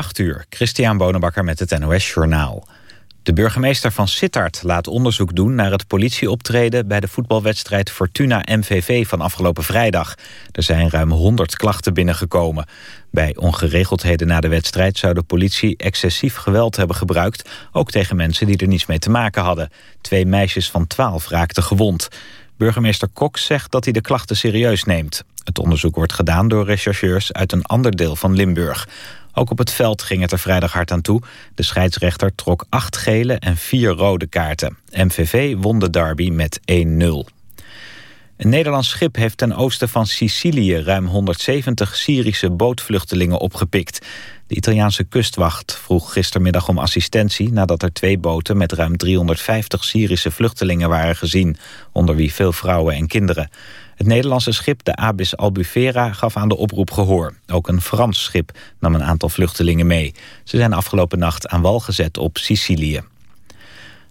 8 uur, Christian Bonenbakker met het NOS Journaal. De burgemeester van Sittard laat onderzoek doen naar het politieoptreden... bij de voetbalwedstrijd Fortuna-MVV van afgelopen vrijdag. Er zijn ruim 100 klachten binnengekomen. Bij ongeregeldheden na de wedstrijd zou de politie excessief geweld hebben gebruikt... ook tegen mensen die er niets mee te maken hadden. Twee meisjes van 12 raakten gewond. Burgemeester Kok zegt dat hij de klachten serieus neemt. Het onderzoek wordt gedaan door rechercheurs uit een ander deel van Limburg. Ook op het veld ging het er vrijdag hard aan toe. De scheidsrechter trok acht gele en vier rode kaarten. MVV won de derby met 1-0. Een Nederlands schip heeft ten oosten van Sicilië... ruim 170 Syrische bootvluchtelingen opgepikt. De Italiaanse kustwacht vroeg gistermiddag om assistentie... nadat er twee boten met ruim 350 Syrische vluchtelingen waren gezien... onder wie veel vrouwen en kinderen. Het Nederlandse schip, de Abis Albufera, gaf aan de oproep gehoor. Ook een Frans schip nam een aantal vluchtelingen mee. Ze zijn afgelopen nacht aan wal gezet op Sicilië.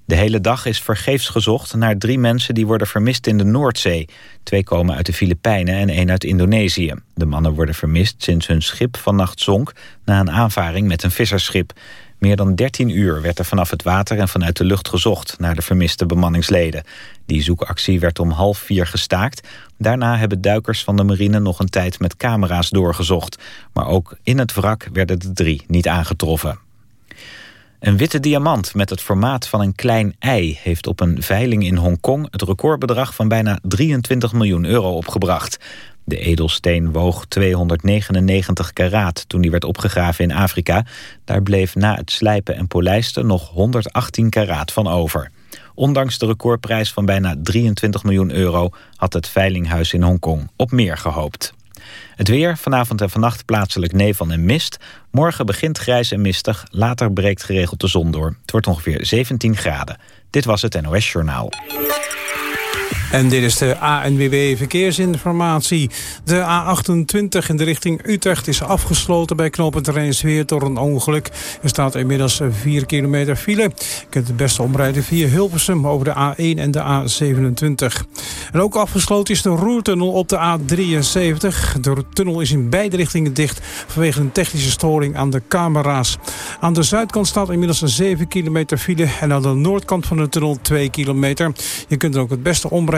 De hele dag is vergeefs gezocht naar drie mensen die worden vermist in de Noordzee. Twee komen uit de Filipijnen en één uit Indonesië. De mannen worden vermist sinds hun schip vannacht zonk... na een aanvaring met een vissersschip. Meer dan 13 uur werd er vanaf het water en vanuit de lucht gezocht... naar de vermiste bemanningsleden. Die zoekactie werd om half vier gestaakt. Daarna hebben duikers van de marine nog een tijd met camera's doorgezocht. Maar ook in het wrak werden de drie niet aangetroffen. Een witte diamant met het formaat van een klein ei... heeft op een veiling in Hongkong het recordbedrag van bijna 23 miljoen euro opgebracht. De edelsteen woog 299 karaat toen die werd opgegraven in Afrika. Daar bleef na het slijpen en polijsten nog 118 karaat van over. Ondanks de recordprijs van bijna 23 miljoen euro... had het veilinghuis in Hongkong op meer gehoopt. Het weer, vanavond en vannacht plaatselijk nevel en mist. Morgen begint grijs en mistig, later breekt geregeld de zon door. Het wordt ongeveer 17 graden. Dit was het NOS Journaal. En dit is de ANWB Verkeersinformatie. De A28 in de richting Utrecht is afgesloten bij knooppunt Rijnsweer door een ongeluk. Er staat inmiddels 4 kilometer file. Je kunt het beste omrijden via Hilversum over de A1 en de A27. En ook afgesloten is de roertunnel op de A73. De tunnel is in beide richtingen dicht vanwege een technische storing aan de camera's. Aan de zuidkant staat inmiddels een 7 kilometer file en aan de noordkant van de tunnel 2 kilometer. Je kunt er ook het beste omrijden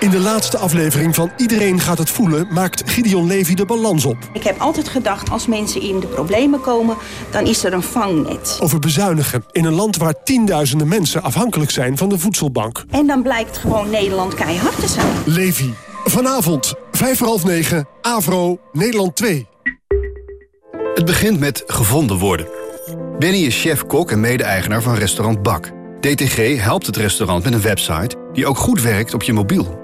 In de laatste aflevering van Iedereen gaat het voelen... maakt Gideon Levy de balans op. Ik heb altijd gedacht, als mensen in de problemen komen... dan is er een vangnet. Over bezuinigen in een land waar tienduizenden mensen... afhankelijk zijn van de voedselbank. En dan blijkt gewoon Nederland keihard te zijn. Levy, vanavond, vijf voor half negen, Avro, Nederland 2. Het begint met gevonden worden. Benny is chef-kok en mede-eigenaar van restaurant Bak... DTG helpt het restaurant met een website die ook goed werkt op je mobiel.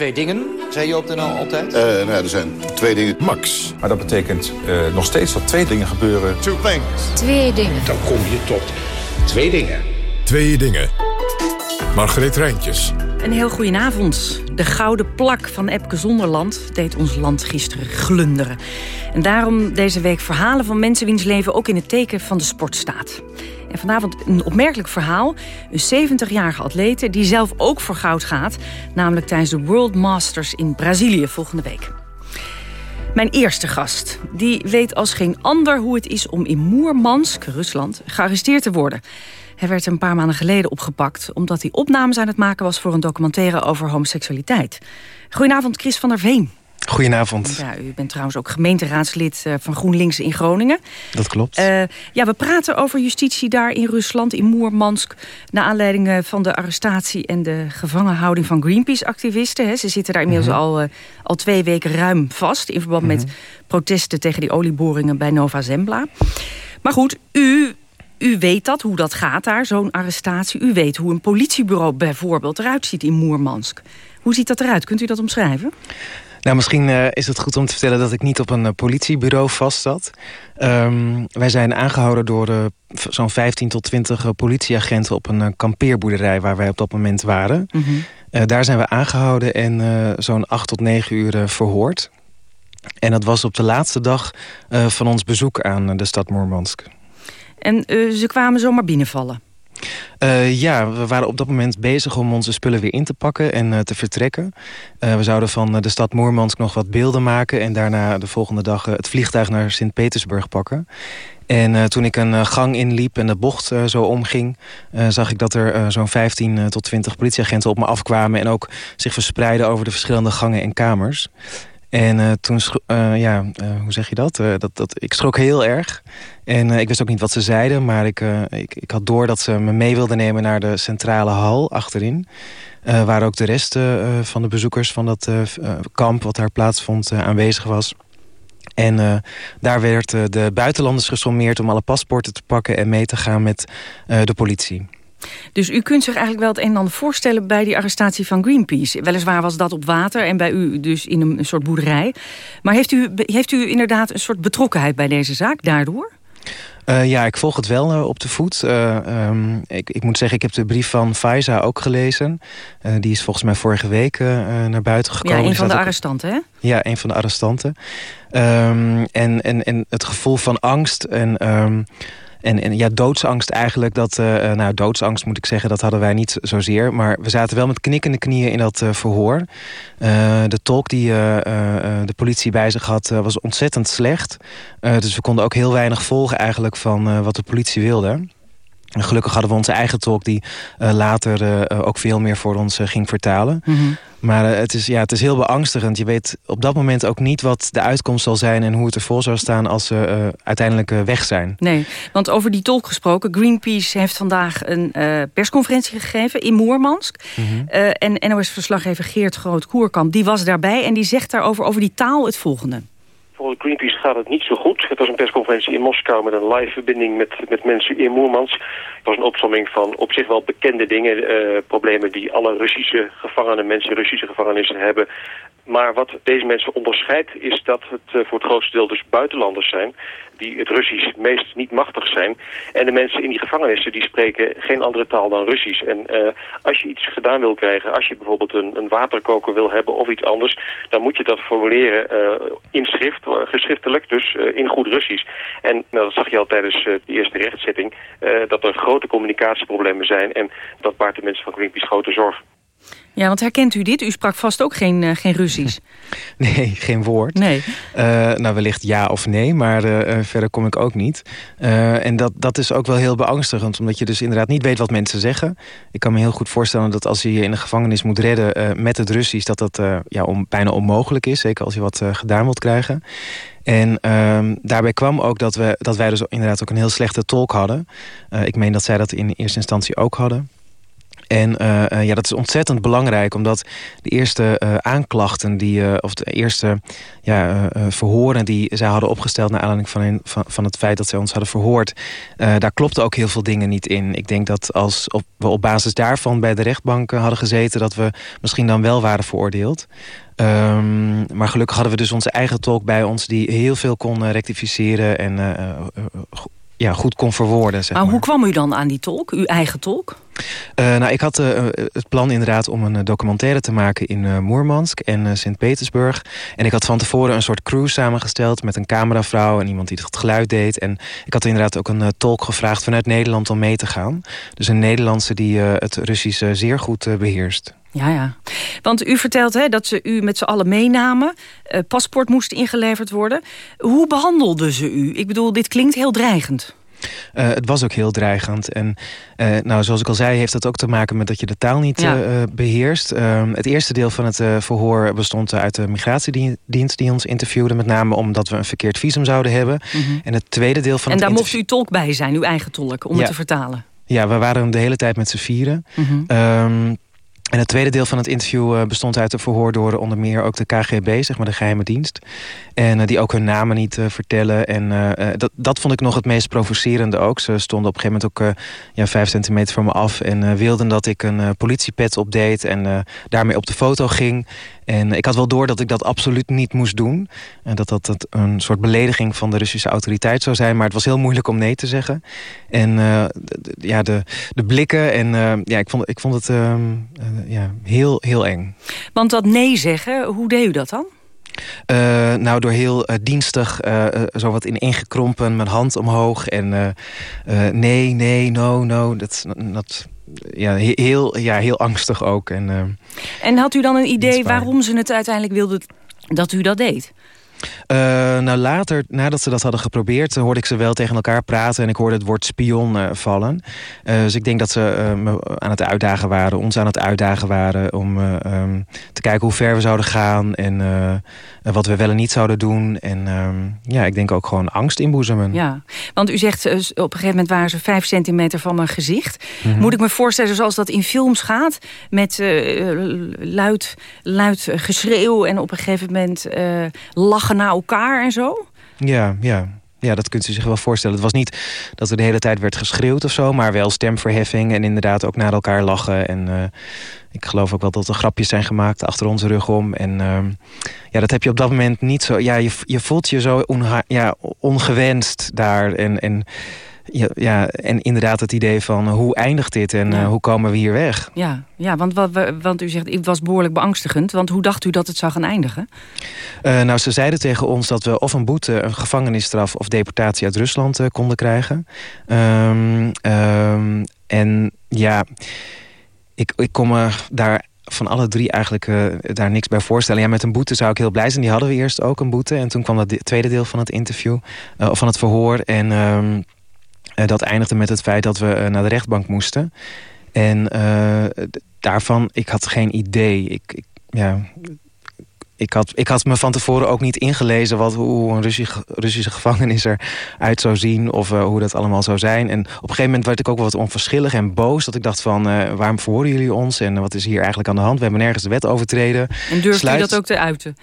twee dingen, zei je op de NL altijd? Uh, nou, er zijn twee dingen. Max. Maar dat betekent uh, nog steeds dat twee dingen gebeuren. Two things. Twee dingen. Dan kom je tot twee dingen. Twee dingen. Margreet Rijntjes. Een heel goedenavond. De gouden plak van Epke Zonderland deed ons land gisteren glunderen. En daarom deze week verhalen van mensen wiens leven ook in het teken van de sport staat. En vanavond een opmerkelijk verhaal. Een 70-jarige atlete die zelf ook voor goud gaat. Namelijk tijdens de World Masters in Brazilië volgende week. Mijn eerste gast, die weet als geen ander hoe het is om in Moermansk, Rusland, gearresteerd te worden. Hij werd een paar maanden geleden opgepakt... omdat hij opnames aan het maken was voor een documentaire over homoseksualiteit. Goedenavond, Chris van der Veen. Goedenavond. Ja, u bent trouwens ook gemeenteraadslid eh, van GroenLinks in Groningen. Dat klopt. Uh, ja, we praten over justitie daar in Rusland, in Moermansk... naar aanleiding eh, van de arrestatie en de gevangenhouding van Greenpeace-activisten. Ze zitten daar inmiddels mm -hmm. al, uh, al twee weken ruim vast... in verband mm -hmm. met protesten tegen die olieboringen bij Nova Zembla. Maar goed, u u weet dat, hoe dat gaat daar, zo'n arrestatie. U weet hoe een politiebureau bijvoorbeeld eruit ziet in Moermansk. Hoe ziet dat eruit? Kunt u dat omschrijven? Nou, misschien uh, is het goed om te vertellen dat ik niet op een uh, politiebureau vast zat. Um, wij zijn aangehouden door uh, zo'n 15 tot 20 politieagenten op een kampeerboerderij waar wij op dat moment waren. Mm -hmm. daar zijn we aangehouden en zo'n 8 tot 9 uur verhoord. En dat was op de laatste dag van ons bezoek aan de stad Moermansk. En ze kwamen zomaar binnenvallen? Uh, ja, we waren op dat moment bezig om onze spullen weer in te pakken en uh, te vertrekken. Uh, we zouden van de stad Moermansk nog wat beelden maken... en daarna de volgende dag het vliegtuig naar Sint-Petersburg pakken. En toen ik een gang inliep en de bocht zo omging... zag ik dat er zo'n 15 tot 20 politieagenten op me afkwamen... en ook zich verspreiden over de verschillende gangen en kamers. En uh, toen, uh, ja, uh, hoe zeg je dat? dat, dat? Ik schrok heel erg. En ik wist ook niet wat ze zeiden, maar ik, ik, ik had door dat ze me mee wilden nemen naar de centrale hal achterin. waar ook de rest van de bezoekers van dat kamp wat daar plaatsvond aanwezig was. En daar werd de buitenlanders gesommeerd om alle paspoorten te pakken en mee te gaan met de politie. Dus u kunt zich eigenlijk wel het een en ander voorstellen... bij die arrestatie van Greenpeace. Weliswaar was dat op water en bij u dus in een, soort boerderij. Maar heeft u, heeft u inderdaad een soort betrokkenheid bij deze zaak daardoor? Uh, ja, ik volg het wel uh, op de voet. Uh, um, ik, ik, moet zeggen, ik heb de brief van Faiza ook gelezen. die is volgens mij vorige week naar buiten gekomen. Ja, een van de arrestanten, hè? Ja, een van de arrestanten. Um, en, en, en het gevoel van angst en... Um, en, en ja, doodsangst eigenlijk, dat, uh, nou doodsangst moet ik zeggen, dat hadden wij niet zozeer. Maar we zaten wel met knikkende knieën in dat uh, verhoor. De tolk die de politie bij zich had, was ontzettend slecht. dus we konden ook heel weinig volgen eigenlijk van wat de politie wilde. En gelukkig hadden we onze eigen tolk die uh, later uh, ook veel meer voor ons uh, ging vertalen. Mm -hmm. Maar het, is, ja, het is heel beangstigend. Je weet op dat moment ook niet wat de uitkomst zal zijn... en hoe het ervoor zal staan als ze uiteindelijk weg zijn. Nee, want over die tolk gesproken... Greenpeace heeft vandaag een persconferentie gegeven in Moermansk. Mm -hmm. en NOS-verslaggever Geert Groot-Koerkamp... die was daarbij en die zegt daarover over die taal het volgende. Volgens Greenpeace gaat het niet zo goed. Het was een persconferentie in Moskou met een live verbinding met, met mensen in Moermans. Het was een opsomming van op zich wel bekende dingen, uh, problemen die alle Russische gevangenen, mensen Russische gevangenissen hebben. Maar wat deze mensen onderscheidt is dat het uh, voor het grootste deel dus buitenlanders zijn die het Russisch meest niet machtig zijn. En de mensen in die gevangenissen die spreken geen andere taal dan Russisch. En uh, als je iets gedaan wil krijgen, als je bijvoorbeeld een, een waterkoker wil hebben of iets anders, dan moet je dat formuleren uh, in schrift, geschriftelijk, dus in goed Russisch. En nou, dat zag je al tijdens de eerste rechtszitting, dat er grote communicatieproblemen zijn en dat baart de mensen van Greenpeace grote zorg. Ja, want herkent u dit? U sprak vast ook geen, uh, geen Russisch. Nee, geen woord. Nee. Uh, nou, wellicht ja of nee, maar uh, verder kom ik ook niet. en dat, dat is ook wel heel beangstigend, omdat je dus inderdaad niet weet wat mensen zeggen. Ik kan me heel goed voorstellen dat als je je in de gevangenis moet redden met het Russisch... dat dat ja, om, bijna onmogelijk is, zeker als je wat gedaan wilt krijgen. En um, daarbij kwam ook dat, we, dat wij dus inderdaad ook een heel slechte tolk hadden. ik meen dat zij dat in eerste instantie ook hadden. En uh, uh, ja, dat is ontzettend belangrijk, omdat de eerste uh, aanklachten, die, of de eerste ja, verhoren die zij hadden opgesteld naar aanleiding van, van, het feit dat zij ons hadden verhoord, daar klopten ook heel veel dingen niet in. Ik denk dat als op, we op basis daarvan bij de rechtbank hadden gezeten, dat we misschien dan wel waren veroordeeld. Um, maar gelukkig hadden we dus onze eigen tolk bij ons die heel veel kon rectificeren en ja, goed kon verwoorden. Zeg maar, maar hoe kwam u dan aan die tolk, uw eigen tolk? Uh, nou, ik had uh, het plan inderdaad om een documentaire te maken in uh, Moermansk en Sint-Petersburg. En ik had van tevoren een soort crew samengesteld met een cameravrouw en iemand die het geluid deed. En ik had inderdaad ook een tolk gevraagd vanuit Nederland om mee te gaan. Dus een Nederlandse die het Russisch zeer goed beheerst. Ja, ja. Want u vertelt hè, dat ze u met z'n allen meenamen. Uh, paspoort moest ingeleverd worden. Hoe behandelden ze u? Ik bedoel, dit klinkt heel dreigend. Uh, het was ook heel dreigend. En uh, nou, zoals ik al zei, heeft dat ook te maken met dat je de taal niet ja. uh, beheerst. Ehm, het eerste deel van het verhoor bestond uit de migratiedienst die ons interviewde. Met name omdat we een verkeerd visum zouden hebben. Mm -hmm. En het tweede deel van en het daar mocht u tolk bij zijn, uw eigen tolk, om ja. het te vertalen. Ja, we waren de hele tijd met z'n vieren. Mm -hmm. um, En het tweede deel van het interview eh, bestond uit een verhoor door onder meer ook de KGB, zeg maar de geheime dienst. En die ook hun namen niet vertellen. En dat, dat vond ik nog het meest provocerende ook. Ze stonden op een gegeven moment ook ja, vijf centimeter van me af en wilden dat ik een politiepet opdeed en daarmee op de foto ging. En ik had wel door dat ik dat absoluut niet moest doen. En dat dat een soort belediging van de Russische autoriteit zou zijn. Maar het was heel moeilijk om nee te zeggen. En ja, de, de blikken. En ja, ik vond, ik vond het uh, ja, heel, heel eng. Want dat nee zeggen, hoe deed u dat dan? Uh, nou, door heel uh, dienstig, uh, zo wat ineengekrompen, mijn hand omhoog. En nee, nee, no, no. Dat, dat, ja, heel, ja, heel angstig ook. En, en had u dan een idee waarom ze het uiteindelijk wilden dat u dat deed? Uh, nou, later, nadat ze dat hadden geprobeerd... hoorde ik ze wel tegen elkaar praten... en ik hoorde het woord spion uh, vallen. Uh, dus ik denk dat ze me aan het uitdagen waren... ons aan het uitdagen waren... om um, te kijken hoe ver we zouden gaan... en wat we wel en niet zouden doen. En um, ja, ik denk ook gewoon angst inboezemen. Ja, want u zegt op een gegeven moment waren ze vijf centimeter van mijn gezicht. Mm -hmm. Moet ik me voorstellen zoals dat in films gaat... met luid, luid geschreeuw en op een gegeven moment lachen naar elkaar en zo? Ja, ja. Ja, dat kunt u zich wel voorstellen. Het was niet dat er de hele tijd werd geschreeuwd of zo... maar wel stemverheffing en inderdaad ook naar elkaar lachen. En uh, ik geloof ook wel dat er grapjes zijn gemaakt achter onze rug om. En uh, ja, dat heb je op dat moment niet zo... Ja, je, je voelt je zo ja, ongewenst daar en... en ja, ja, en inderdaad het idee van hoe eindigt dit en ja. uh, hoe komen we hier weg? Ja, ja want, wat, want u zegt het was behoorlijk beangstigend. Want hoe dacht u dat het zou gaan eindigen? Uh, nou, ze zeiden tegen ons dat we of een boete, een gevangenisstraf... of deportatie uit Rusland uh, konden krijgen. Um, um, en ja, ik, ik kom me daar van alle drie eigenlijk uh, daar niks bij voorstellen. Ja, met een boete zou ik heel blij zijn. Die hadden we eerst ook, een boete. En toen kwam dat tweede deel van het interview, uh, van het verhoor. En... Um, uh, dat eindigde met het feit dat we uh, naar de rechtbank moesten. En uh, daarvan, ik had geen idee. Ik, ik, ja, ik, had, ik had me van tevoren ook niet ingelezen... Wat, hoe een Russische, Russische gevangenis eruit zou zien... of uh, hoe dat allemaal zou zijn. En op een gegeven moment werd ik ook wel wat onverschillig en boos... dat ik dacht van, uh, waarom verhoren jullie ons? En wat is hier eigenlijk aan de hand? We hebben nergens de wet overtreden. En durfde Sluit... je dat ook te uiten?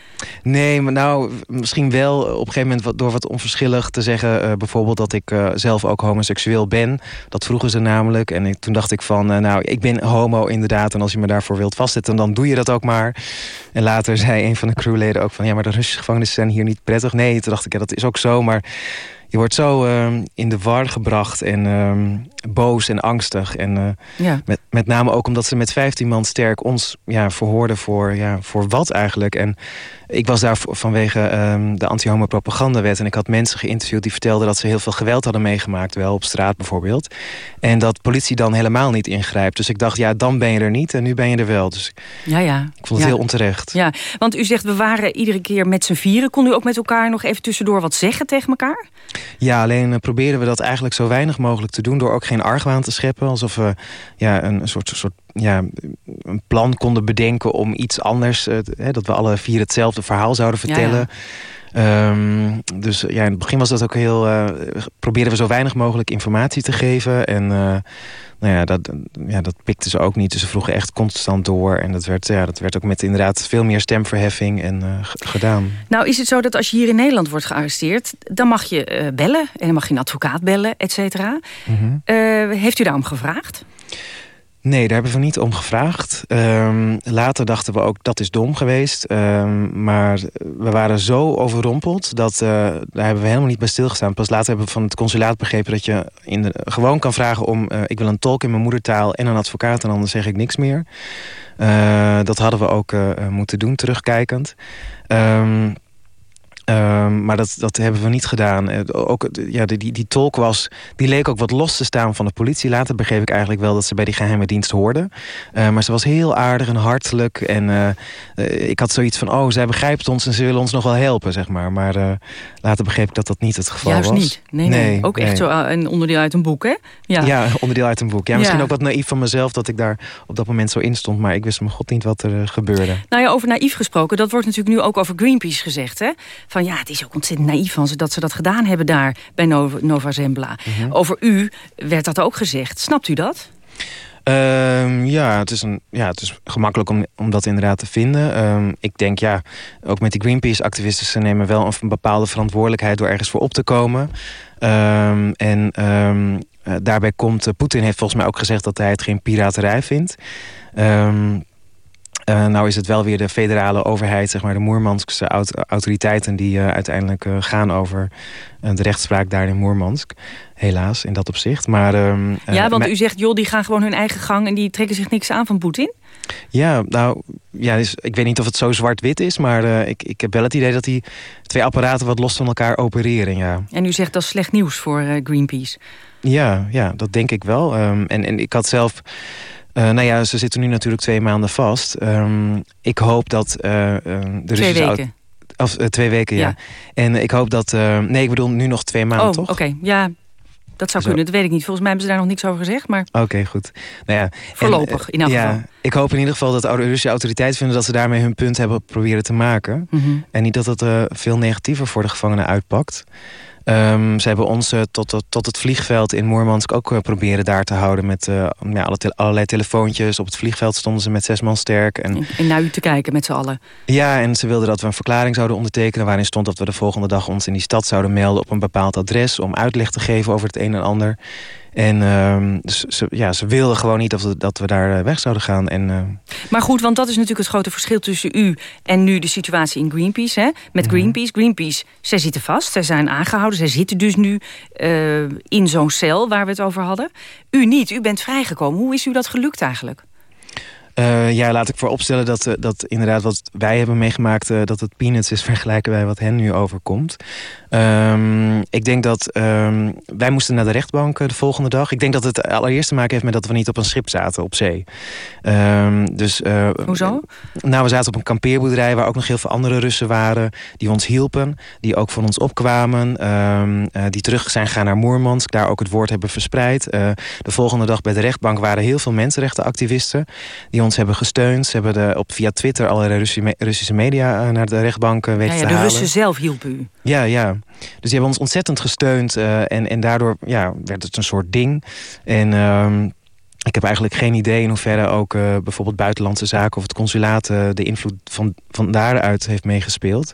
Nee, maar nou, misschien wel op een gegeven moment... Wat, door wat onverschillig te zeggen... Uh, bijvoorbeeld dat ik zelf ook homoseksueel ben. Dat vroegen ze namelijk. En ik, toen dacht ik van, nou, ik ben homo inderdaad... en als je me daarvoor wilt vastzetten, dan doe je dat ook maar. En later zei een van van de crewleden ook van... ja, maar de Russische gevangenissen zijn hier niet prettig. Nee, toen dacht ik, ja, dat is ook zo, maar... Je wordt zo uh, in de war gebracht en uh, boos en angstig. En uh, ja. met, met name ook omdat ze met 15 man sterk ons ja, verhoorden voor, ja, voor wat eigenlijk. En ik was daar vanwege um, de anti-homo-propagandawet... en ik had mensen geïnterviewd die vertelden dat ze heel veel geweld hadden meegemaakt. Wel op straat bijvoorbeeld. En dat politie dan helemaal niet ingrijpt. Dus ik dacht, ja, dan ben je er niet en nu ben je er wel. Dus ja, ja. ik vond het ja. heel onterecht. Ja, want u zegt, we waren iedere keer met z'n vieren. Kon u ook met elkaar nog even tussendoor wat zeggen tegen elkaar? Ja, alleen uh, probeerden we dat eigenlijk zo weinig mogelijk te doen... door ook geen argwaan te scheppen. Alsof we ja, een soort, soort ja, een plan konden bedenken om iets anders... Uh, hè, dat we alle vier hetzelfde verhaal zouden vertellen... Ja, ja. Um, dus ja, in het begin was dat ook heel... Uh, probeerden we zo weinig mogelijk informatie te geven. En uh, nou ja, dat, ja, dat pikten ze ook niet. Dus ze vroegen echt constant door. En dat werd, ja, dat werd ook met inderdaad veel meer stemverheffing en uh, gedaan. Nou is het zo dat als je hier in Nederland wordt gearresteerd... dan mag je bellen en dan mag je een advocaat bellen, et cetera. Mm -hmm. uh, heeft u daarom gevraagd? Nee, daar hebben we niet om gevraagd. Um, later dachten we ook, dat is dom geweest. Um, maar we waren zo overrompeld, dat, uh, daar hebben we helemaal niet bij stilgestaan. Pas later hebben we van het consulaat begrepen dat je in de, gewoon kan vragen om... Uh, ik wil een tolk in mijn moedertaal en een advocaat en anders zeg ik niks meer. Uh, dat hadden we ook moeten doen, terugkijkend. Um, Um, maar dat, dat hebben we niet gedaan. Uh, ook, ja, die, die, tolk was, die leek ook wat los te staan van de politie. Later begreep ik eigenlijk wel dat ze bij die geheime dienst hoorde. Uh, maar ze was heel aardig en hartelijk. En uh, ik had zoiets van, oh, zij begrijpt ons en ze willen ons nog wel helpen, zeg maar. Maar later begreep ik dat dat niet het geval Juist was. niet. Nee, nee. nee ook nee. echt zo een onderdeel uit een boek, hè? Ja, ja onderdeel uit een boek. Ja, misschien ja. ook wat naïef van mezelf dat ik daar op dat moment zo in stond. Maar ik wist mijn god niet wat er gebeurde. Nou ja, over naïef gesproken. Dat wordt natuurlijk nu ook over Greenpeace gezegd, hè? Van ja, het is ook ontzettend naïef van ze dat ze dat gedaan hebben daar bij Nova, Nova Zembla. Mm -hmm. Over u werd dat ook gezegd. Snapt u dat? Ehm, ja, het is, een, ja, het is gemakkelijk om, om dat inderdaad te vinden. Ehm, ik denk, ja, ook met die Greenpeace-activisten... ze nemen wel een bepaalde verantwoordelijkheid door ergens voor op te komen. Ehm, en uh, daarbij komt... Poetin heeft volgens mij ook gezegd dat hij het geen piraterij vindt. Uh, nou is het wel weer de federale overheid, zeg maar de Moermanskse autoriteiten... die uh, uiteindelijk uh, gaan over de rechtspraak daar in Moermansk. Helaas, in dat opzicht. Maar, ehm, ja, want u zegt, joh, die gaan gewoon hun eigen gang... en die trekken zich niks aan van Poetin? Ja, nou, ja, dus, ik weet niet of het zo zwart-wit is... maar ik, ik heb wel het idee dat die twee apparaten wat los van elkaar opereren, ja. En u zegt dat is slecht nieuws voor Greenpeace? Ja, ja, dat denk ik wel. Um, en, en ik had zelf... Uh, nou ja, ze zitten nu natuurlijk twee maanden vast. Um, ik hoop dat... Uh, de twee weken? Of, uh, twee weken, ja. ja. En ik hoop dat... nee, ik bedoel nu nog twee maanden, oh, toch? oké. Ja, dat zou Zo. kunnen, dat weet ik niet. Volgens mij hebben ze daar nog niks over gezegd. Maar... Oké, okay, goed. Nou ja, Voorlopig, en, in elk ja, geval. Ik hoop in ieder geval dat de Russische autoriteiten vinden... dat ze daarmee hun punt hebben proberen te maken. Mm -hmm. En niet dat het veel negatiever voor de gevangenen uitpakt. Um, ze hebben ons uh, tot, tot het vliegveld in Moermansk ook uh, proberen daar te houden... met uh, ja, alle te allerlei telefoontjes. Op het vliegveld stonden ze met zes man sterk. En, en naar u te kijken met z'n allen. Ja, en ze wilden dat we een verklaring zouden ondertekenen... waarin stond dat we de volgende dag ons in die stad zouden melden... op een bepaald adres om uitleg te geven over het een en ander. En dus ze, ja, ze wilden gewoon niet dat we, dat we daar weg zouden gaan. En, uh... Maar goed, want dat is natuurlijk het grote verschil tussen u... en nu de situatie in Greenpeace. Hè? Met mm. Greenpeace. Greenpeace, zij zitten vast. Zij zijn aangehouden. Zij zitten dus nu uh, in zo'n cel waar we het over hadden. U niet. U bent vrijgekomen. Hoe is u dat gelukt eigenlijk? Uh, ja, laat ik vooropstellen dat, dat inderdaad wat wij hebben meegemaakt... Uh, dat het peanuts is vergelijken bij wat hen nu overkomt. Um, ik denk dat um, wij moesten naar de rechtbank de volgende dag. Ik denk dat het allereerst te maken heeft met dat we niet op een schip zaten op zee. Um, dus, Hoezo? Nou, we zaten op een kampeerboerderij waar ook nog heel veel andere Russen waren... die ons hielpen, die ook van ons opkwamen... die terug zijn gegaan naar Moermansk, daar ook het woord hebben verspreid. de volgende dag bij de rechtbank waren heel veel mensenrechtenactivisten... die ons hebben gesteund. Ze hebben de, op, via Twitter allerlei Russische, Russische media naar de rechtbank weten ja, ja, te halen. De Russen zelf hielpen u? Ja, ja. Dus die hebben ons ontzettend gesteund. Uh, en, en daardoor ja, werd het een soort ding. En... Uh, ik heb eigenlijk geen idee in hoeverre ook uh, bijvoorbeeld buitenlandse zaken of het consulaat uh, de invloed van, van daaruit heeft meegespeeld.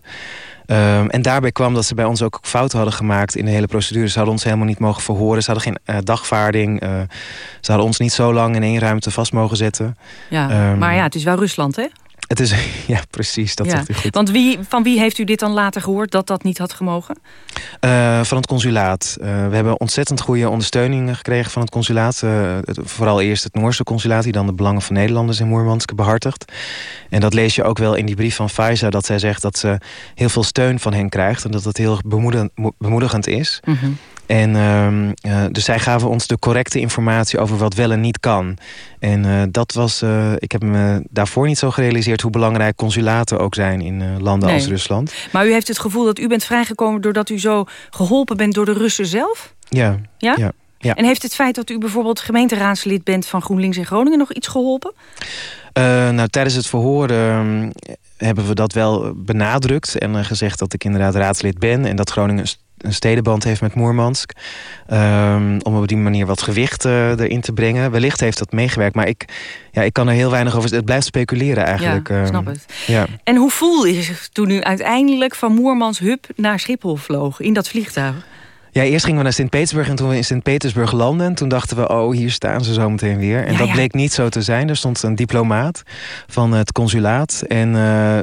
Um, en daarbij kwam dat ze bij ons ook fouten hadden gemaakt in de hele procedure. Ze hadden ons helemaal niet mogen verhoren. Ze hadden geen uh, dagvaarding. ze hadden ons niet zo lang in één ruimte vast mogen zetten. Ja, um, maar ja, het is wel Rusland, hè? Het is, ja, precies, dat ja. zegt u goed. Want wie, van wie heeft u dit dan later gehoord dat dat niet had gemogen? Uh, van het consulaat. Uh, we hebben ontzettend goede ondersteuning gekregen van het consulaat. Uh, het, vooral eerst het Noorse consulaat... die dan de belangen van Nederlanders in Moermansk behartigt. En dat lees je ook wel in die brief van Faiza... dat zij zegt dat ze heel veel steun van hen krijgt... en dat het heel bemoedigend, bemoedigend is... Mm -hmm. En uh, dus zij gaven ons de correcte informatie over wat wel en niet kan. En uh, dat was, uh, ik heb me daarvoor niet zo gerealiseerd hoe belangrijk consulaten ook zijn in landen nee. als Rusland. Maar u heeft het gevoel dat u bent vrijgekomen doordat u zo geholpen bent door de Russen zelf? Ja. Ja? ja, ja. En heeft het feit dat u bijvoorbeeld gemeenteraadslid bent van GroenLinks in Groningen nog iets geholpen? nou, tijdens het verhoor uh, hebben we dat wel benadrukt en gezegd dat ik inderdaad raadslid ben en dat Groningen een stedenband heeft met Moermansk. Um, om op die manier wat gewicht uh, erin te brengen. Wellicht heeft dat meegewerkt, maar ik, ja, ik kan er heel weinig over... Het blijft speculeren eigenlijk. Ja, snap het. Ja. En hoe voelde je zich toen u uiteindelijk van Moermans Hub naar Schiphol vloog in dat vliegtuig? Ja, eerst gingen we naar Sint-Petersburg en toen we in Sint-Petersburg landden... toen dachten we, oh, hier staan ze zo meteen weer. En ja, dat ja. bleek niet zo te zijn. Er stond een diplomaat van het consulaat en... Uh,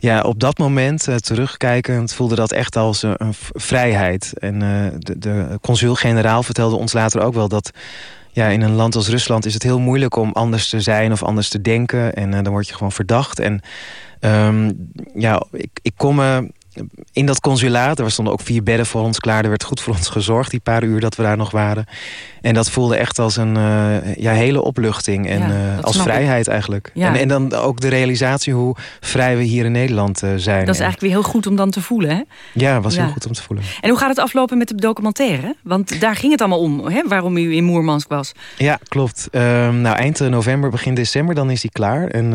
ja, op dat moment, uh, terugkijkend, voelde dat echt als een vrijheid. En uh, de, de consul-generaal vertelde ons later ook wel dat... Ja, in een land als Rusland is het heel moeilijk om anders te zijn of anders te denken. En dan word je gewoon verdacht. En um, ja, ik, ik kom in dat consulaat, er stonden ook vier bedden voor ons klaar. Er werd goed voor ons gezorgd, die paar uur dat we daar nog waren. En dat voelde echt als een uh, ja, hele opluchting. En ja, uh, als vrijheid ik. eigenlijk. Ja. En, en dan ook de realisatie hoe vrij we hier in Nederland uh, zijn. Dat is eigenlijk weer heel goed om dan te voelen, hè? Ja, was heel goed om te voelen. En hoe gaat het aflopen met de documentaire? Want daar ging het allemaal om, hè? waarom u in Moermansk was. Ja, klopt. Ehm, nou, eind november, begin december, dan is die klaar. En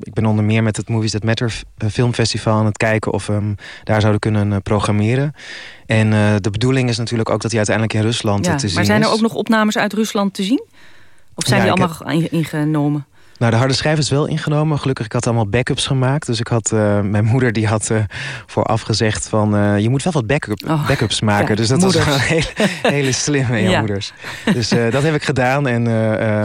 ik ben onder meer met het Movies That Matter filmfestival aan het kijken... of we hem daar zouden kunnen programmeren. En uh, de bedoeling is natuurlijk ook dat hij uiteindelijk in Rusland ja, te zien is. Maar zijn er ook nog opnames uit Rusland te zien? Of zijn Ja, die allemaal in- ingenomen? Nou, de harde schijf is wel ingenomen. Gelukkig, ik had allemaal backups gemaakt. Dus ik had, eh, mijn moeder die had eh, vooraf gezegd van... eh, je moet wel wat backup, Oh, backups maken. ja, dus dat moeders. was een hele, hele slimme ja, Ja. moeders. Dus dat heb ik gedaan en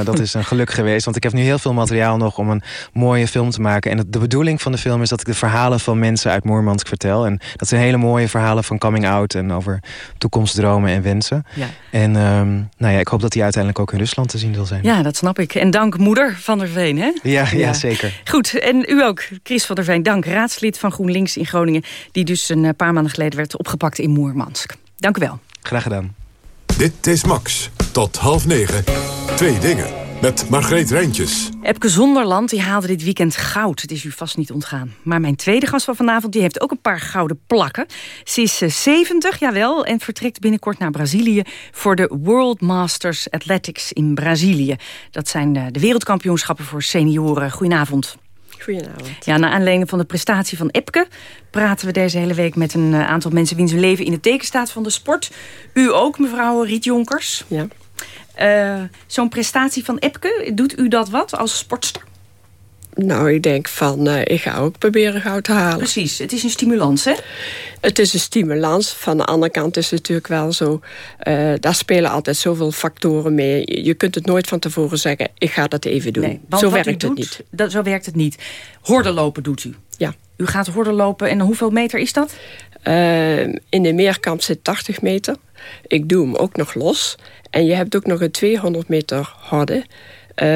dat is een geluk geweest. Want ik heb nu heel veel materiaal nog om een mooie film te maken. En de bedoeling van de film is dat ik de verhalen van mensen uit Moermansk vertel. En dat zijn hele mooie verhalen van coming out... en over toekomstdromen en wensen. En ehm, nou ja, ik hoop dat die uiteindelijk ook in Rusland te zien zal zijn. Ja, dat snap ik. En dank moeder van der Veen, hè? Ja, ja, zeker. Goed, en u ook, Chris van der Veen. Dank, raadslid van GroenLinks in Groningen... die dus een eh, paar maanden geleden werd opgepakt in Moermansk. Dank u wel. Graag gedaan. Dit is Max. Tot half negen. Twee dingen. Met Margreet Rijntjes. Epke Zonderland die haalde dit weekend goud. Het is u vast niet ontgaan. Maar mijn tweede gast van vanavond die heeft ook een paar gouden plakken. Ze is eh, 70, jawel, en vertrekt binnenkort naar Brazilië... voor de World Masters Athletics in Brazilië. Dat zijn eh, de wereldkampioenschappen voor senioren. Goedenavond. Goedenavond. Ja, naar aanleiding van de prestatie van Epke... praten we deze hele week met een eh, aantal mensen... wiens leven in het teken staat van de sport. U ook, mevrouw Riet Jonkers. Ja. Eh, Zo'n prestatie van Epke, doet u dat wat als sportster? Nou, ik denk van, eh, ik ga ook proberen goud te halen. Precies, het is een stimulans, hè? Het is een stimulans. Van de andere kant is het natuurlijk wel zo... eh, daar spelen altijd zoveel factoren mee. Je- kunt het nooit van tevoren zeggen... ik ga dat even doen. Zo werkt het doet, niet. Dat, zo werkt het niet. Horden lopen doet u. Ja. U gaat horden lopen en hoeveel meter is dat? In de meerkamp zit 80 meter. Ik doe hem ook nog los. En je hebt ook nog een 200 meter horde. Eh,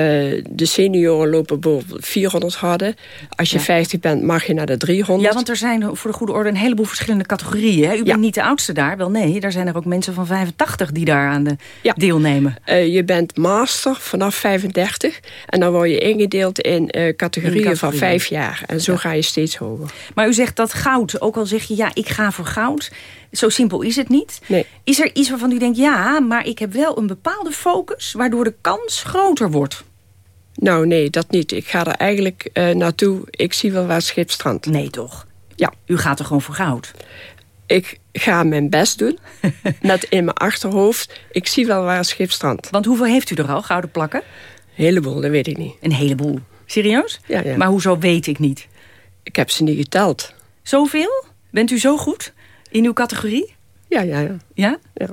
de senioren lopen bijvoorbeeld 400 harden. Als je Ja. 50 bent, mag je naar de 300. Ja, want er zijn voor de goede orde een heleboel verschillende categorieën. Hè? U bent niet de oudste daar. Wel nee, daar zijn er ook mensen van 85 die daar aan de deelnemen. Eh, je bent master vanaf 35. En dan word je ingedeeld in eh, categorieën van categorieën. vijf jaar. En zo ga je steeds hoger. Maar u zegt dat goud, ook al zeg je ja, ik ga voor goud. Zo simpel is het niet. Nee. Is er iets waarvan u denkt, ja, maar ik heb wel een bepaalde focus... waardoor de kans groter wordt? Nou nee, dat niet. Ik ga er eigenlijk eh, naartoe. Ik zie wel waar het schip strandt. Nee toch? Ja. U gaat er gewoon voor goud? Ik ga mijn best doen. met in mijn achterhoofd. Ik zie wel waar het schip strandt. Want hoeveel heeft u er al, gouden plakken? Een heleboel, dat weet ik niet. Een heleboel. Serieus? Ja, ja. Maar hoezo weet ik niet? Ik heb ze niet geteld. Zoveel? Bent u zo goed in uw categorie? Ja, ja, ja. Ja? Ja.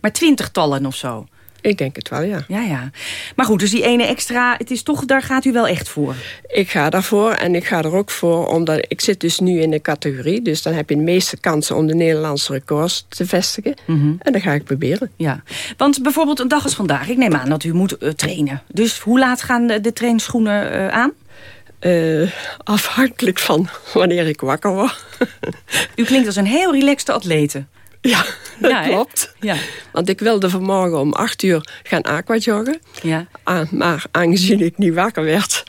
Maar twintigtallen of zo? Ik denk het wel, ja. Ja, ja. Maar goed, dus die ene extra, het is toch, daar gaat u wel echt voor. Ik ga daarvoor en ik ga er ook voor, omdat ik zit dus nu in de categorie. Dus dan heb je de meeste kansen om de Nederlandse records te vestigen. En dat ga ik proberen. Ja, want bijvoorbeeld een dag als vandaag. Ik neem aan dat u moet eh, trainen. Dus hoe laat gaan de, de trainingsschoenen eh, aan? Eh, afhankelijk van wanneer ik wakker word. U klinkt als een heel relaxte atlete. Ja, dat Ja, klopt. Ja. Want ik wilde vanmorgen om acht uur gaan aquajoggen. Ja. Ah, maar aangezien ik niet wakker werd,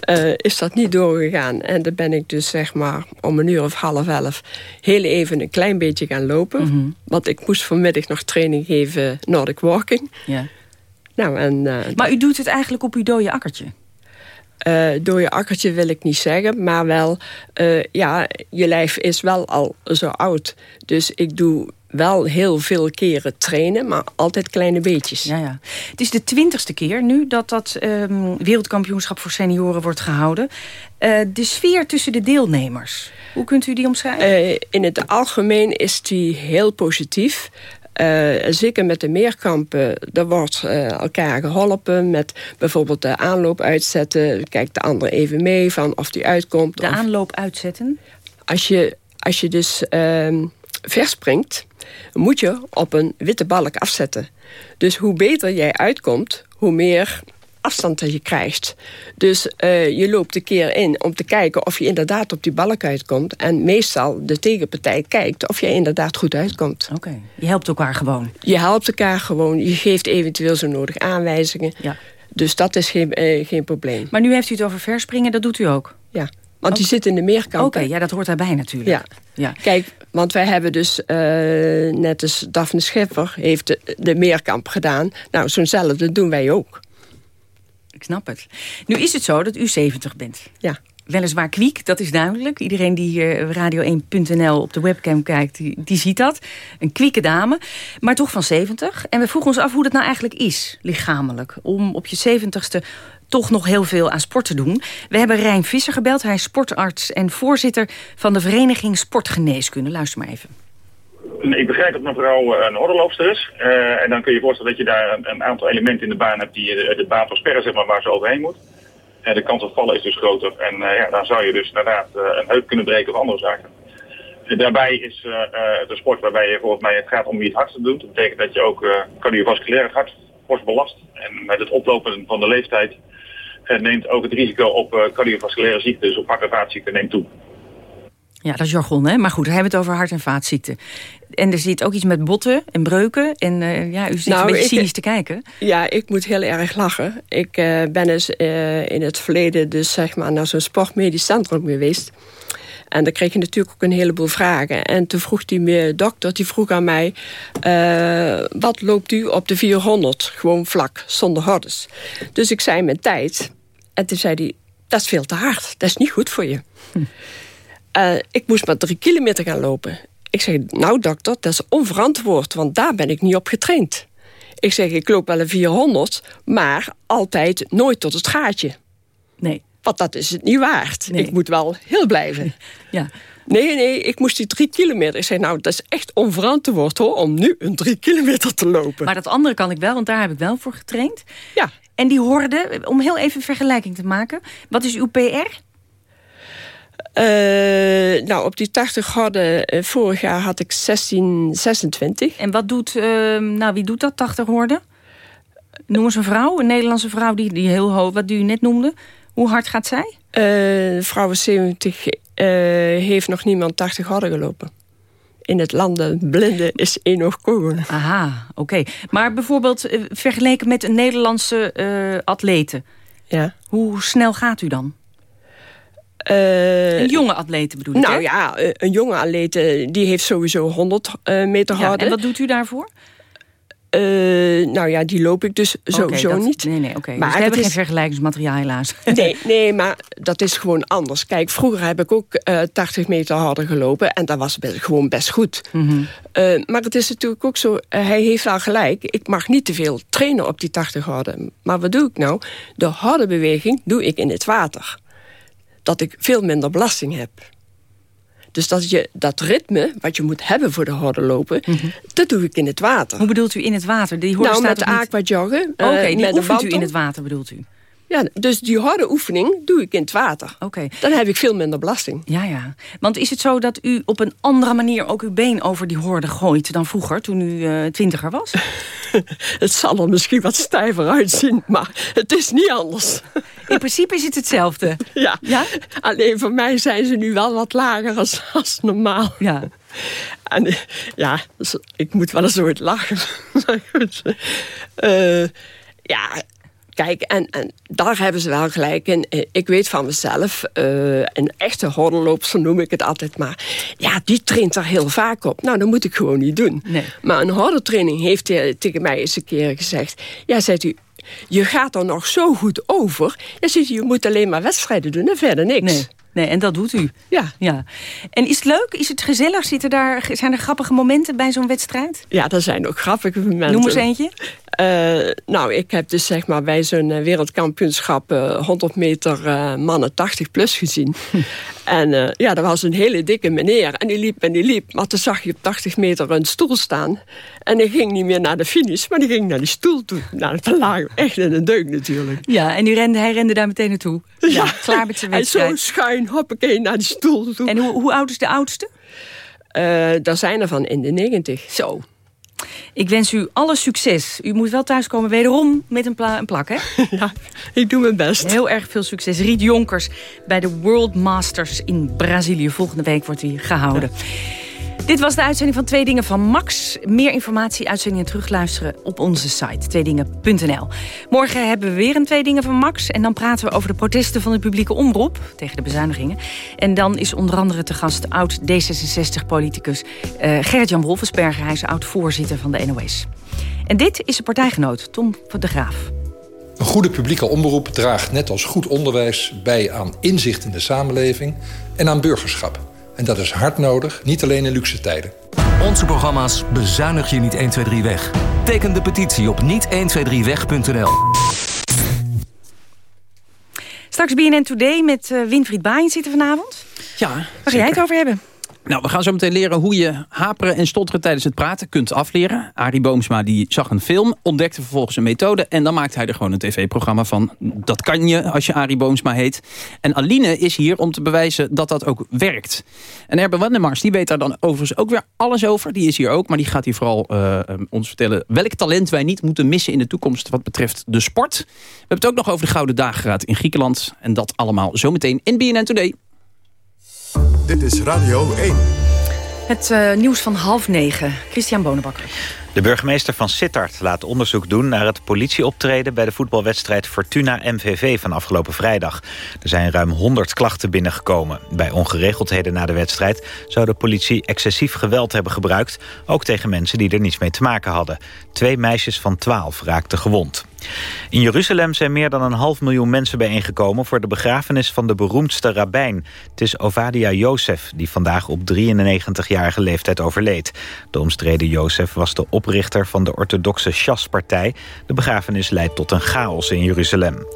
eh, is dat niet doorgegaan. En dan ben ik dus zeg maar om een uur of half elf heel even een klein beetje gaan lopen. Mhm. Want ik moest vanmiddag nog training geven Nordic Walking. Ja. Nou, en, eh, Maar u doet het eigenlijk op uw dode akkertje. Eh, door je akkertje wil ik niet zeggen, maar wel, eh, ja, je lijf is wel al zo oud. Dus ik doe wel heel veel keren trainen, maar altijd kleine beetjes. Ja, ja. Het is de twintigste keer nu dat dat ehm, wereldkampioenschap voor senioren wordt gehouden. Eh, de sfeer tussen de deelnemers, hoe kunt u die omschrijven? In het algemeen is die heel positief. Eh, zeker met de meerkampen, er wordt eh, elkaar geholpen met bijvoorbeeld de aanloop uitzetten. Kijkt de ander even mee van of die uitkomt. de of- aanloop uitzetten? als, je, als je dus ehm verspringt, moet je op een witte balk afzetten. Dus hoe beter jij uitkomt, hoe meer afstand dat je krijgt. Dus eh, je loopt een keer in om te kijken of je inderdaad op die balk uitkomt. En meestal de tegenpartij kijkt of je inderdaad goed uitkomt. Oké, je helpt elkaar gewoon. Je helpt elkaar gewoon, je geeft eventueel zo nodig aanwijzingen. Ja. Dus dat is geen, eh, geen probleem. Maar nu heeft u het over verspringen, dat doet u ook? Ja, want die zit in de meerkamp. Oké, ja, dat hoort daarbij natuurlijk. Ja. Ja. Kijk, want wij hebben dus, eh, net als Daphne Schipper heeft de, de meerkamp gedaan. Nou, zo'nzelfde doen wij ook. Ik snap het. Nu is het zo dat u 70 bent. Ja. weliswaar kwiek, dat is duidelijk. Iedereen die hier radio1.nl op de webcam kijkt, die, die ziet dat. Een kwieke dame, maar toch van 70. En we vroegen ons af hoe dat nou eigenlijk is, lichamelijk. Om op je 70ste toch nog heel veel aan sport te doen. We hebben Rijn Visser gebeld. Hij is sportarts en voorzitter van de Vereniging Sportgeneeskunde. Luister maar even. Ik begrijp dat mevrouw eh, een hordenloopster is. Uh, en dan kun je je voorstellen dat je daar een, een, aantal elementen in de baan hebt die de, de baan versperren, zeg maar, waar ze overheen moet. En de kans op vallen is dus groter. En uh, ja, dan zou je dus inderdaad een heup kunnen breken of andere zaken. daarbij is de sport waarbij je volgens mij het gaat om wie het hardste doet. Dat betekent dat je ook cardiovasculair het hart fors belast. En met het oplopen van de leeftijd neemt ook het risico op cardiovasculaire ziekten, dus op hart- en vaatziekten, neemt toe. Ja, dat is jargon, hè? Maar goed, we hebben het over hart- en vaatziekten. En er zit ook iets met botten en breuken. En uh, ja, u zit nou, een beetje cynisch te kijken. Ja, ik moet heel erg lachen. Ik uh, ben dus uh, in het verleden dus zeg maar naar zo'n sportmedisch centrum geweest. En dan kreeg je natuurlijk ook een heleboel vragen. En toen vroeg die dokter, die vroeg aan mij... wat loopt u op de 400? Gewoon vlak, zonder hordes. Dus ik zei mijn tijd. En toen zei hij, dat is veel te hard. Dat is niet goed voor je. Hm. Uh, ik moest maar drie kilometer gaan lopen. Ik zeg, nou dokter, dat is onverantwoord, want daar ben ik niet op getraind. Ik zeg, ik loop wel een 400, maar altijd nooit tot het gaatje. Nee. Want dat is het niet waard. Nee. Ik moet wel heel blijven. Ja. Nee, nee, ik moest die drie kilometer. Ik zeg, nou, dat is echt onverantwoord hoor, om nu een drie kilometer te lopen. Maar dat andere kan ik wel, want daar heb ik wel voor getraind. Ja. En die horde, om heel even vergelijking te maken. Wat is uw PR? Uh, nou, op die 80 horden, uh, vorig jaar had ik 16, 26. En wat doet, uh, nou wie doet dat, 80 horden? Noem eens een vrouw, een Nederlandse vrouw die, die heel hoog, wat u net noemde. Hoe hard gaat zij? Uh, vrouw 70 heeft nog niemand 80 horden gelopen. In het landen blinde is één oog kogel. Aha, oké. Maar bijvoorbeeld vergeleken met een Nederlandse atlete. Ja. Hoe snel gaat u dan? Uh, een jonge atlete bedoel ik, Nou hè? ja, een jonge atlete die heeft sowieso 100 uh, meter ja, harde. En wat doet u daarvoor? Uh, nou ja, die loop ik dus sowieso okay, dat, niet. Nee, nee, oké. Okay. Maar dus we hebben is... geen vergelijkingsmateriaal helaas. Nee, nee, maar dat is gewoon anders. Kijk, vroeger heb ik ook 80 meter harder gelopen... en dat was gewoon best goed. Mm -hmm. maar het is natuurlijk ook zo, hij heeft wel gelijk... ik mag niet te veel trainen op die 80 harde. Maar wat doe ik nou? De harde beweging doe ik in het water dat ik veel minder belasting heb. Dus dat, je, dat ritme, wat je moet hebben voor de horde lopen... Mm -hmm. dat doe ik in het water. Hoe bedoelt u in het water? Die horde nou, staat met aquajoggen. Oké, okay, uh, die oefent u in het water, bedoelt u? Ja, dus die harde oefening doe ik in het water. Oké. Okay. Dan heb ik veel minder belasting. Ja, ja. Want is het zo dat u op een andere manier ook uw been over die horde gooit dan vroeger, toen u uh, twintiger was? het zal er misschien wat stijver uitzien, maar het is niet anders. In principe is het hetzelfde. Ja. ja? Alleen voor mij zijn ze nu wel wat lager als, als normaal. Ja. En ja, ik moet wel eens ooit lachen. uh, ja, Kijk, en, en daar hebben ze wel gelijk in. Ik weet van mezelf, uh, een echte hordenloopster noem ik het altijd maar. Ja, die traint er heel vaak op. Nou, dat moet ik gewoon niet doen. Nee. Maar een hordentraining heeft hij tegen mij eens een keer gezegd... Ja, zegt u, je gaat er nog zo goed over. Zegt u, je moet alleen maar wedstrijden doen en verder niks. Nee. Nee, en dat doet u. Ja. ja. En is het leuk? Is het gezellig? Zitten daar, zijn er grappige momenten bij zo'n wedstrijd? Ja, er zijn ook grappige momenten. Noem eens eentje. Uh, nou, ik heb dus zeg maar bij zo'n uh, wereldkampioenschap uh, 100 meter eh, mannen 80 plus gezien. en eh, ja, er was een hele dikke meneer en die liep en die liep. Maar toen zag je op 80 meter een stoel staan. En hij ging niet meer naar de finish, maar die ging naar die stoel toe. Nou, dat lag echt in een deuk natuurlijk. Ja, en die rende, hij rende daar meteen naartoe. Ja, ja klaar met zijn wedstrijd. En zo schuin, hoppakee, naar die stoel toe. En hoe, hoe oud is de oudste? Uh, daar zijn er van in de 90. Zo. Ik wens u alle succes. U moet wel thuiskomen wederom met een, pla een plak, hè? Ja, ik doe mijn best. Heel erg veel succes. Riet Jonkers bij de World Masters in Brazilië. Volgende week wordt hij gehouden. Ja. Dit was de uitzending van Twee Dingen van Max. Meer informatie, uitzendingen terugluisteren op onze site tweedingen.nl. Morgen hebben we weer een Twee Dingen van Max. En dan praten we over de protesten van de publieke omroep tegen de bezuinigingen. En dan is onder andere te gast oud D66-politicus uh, Gerrit-Jan Wolfensberger. Hij is oud-voorzitter van de NOS. En dit is de partijgenoot Tom van de Graaf. Een goede publieke omroep draagt net als goed onderwijs bij aan inzicht in de samenleving en aan burgerschap. En dat is hard nodig, niet alleen in luxe tijden. Onze programma's bezuinig je niet 1, 2, 3 weg. Teken de petitie op niet123weg.nl. Straks BNN Today met uh, Winfried Baaien zitten vanavond. Ja, Waar ga jij het over hebben? Nou, we gaan zo meteen leren hoe je haperen en stotteren tijdens het praten kunt afleren. Arie Boomsma die zag een film, ontdekte vervolgens een methode... en dan maakt hij er gewoon een tv-programma van. Dat kan je als je Arie Boomsma heet. En Aline is hier om te bewijzen dat dat ook werkt. En Erben Wandemars die weet daar dan overigens ook weer alles over. Die is hier ook, maar die gaat hier vooral uh, ons vertellen... welk talent wij niet moeten missen in de toekomst wat betreft de sport. We hebben het ook nog over de Gouden Dageraad in Griekenland. En dat allemaal zometeen in BNN Today. Dit is Radio 1. Het uh, nieuws van half negen. Christian Bonenbakker. De burgemeester van Sittard laat onderzoek doen naar het politieoptreden... bij de voetbalwedstrijd Fortuna-MVV van afgelopen vrijdag. Er zijn ruim 100 klachten binnengekomen. Bij ongeregeldheden na de wedstrijd zou de politie excessief geweld hebben gebruikt... ook tegen mensen die er niets mee te maken hadden. Twee meisjes van 12 raakten gewond. In Jeruzalem zijn meer dan een half miljoen mensen bijeengekomen... voor de begrafenis van de beroemdste rabbijn. Het is Ovadia Jozef, die vandaag op 93-jarige leeftijd overleed. De omstreden Jozef was de oprichter van de orthodoxe Shas-partij. De begrafenis leidt tot een chaos in Jeruzalem.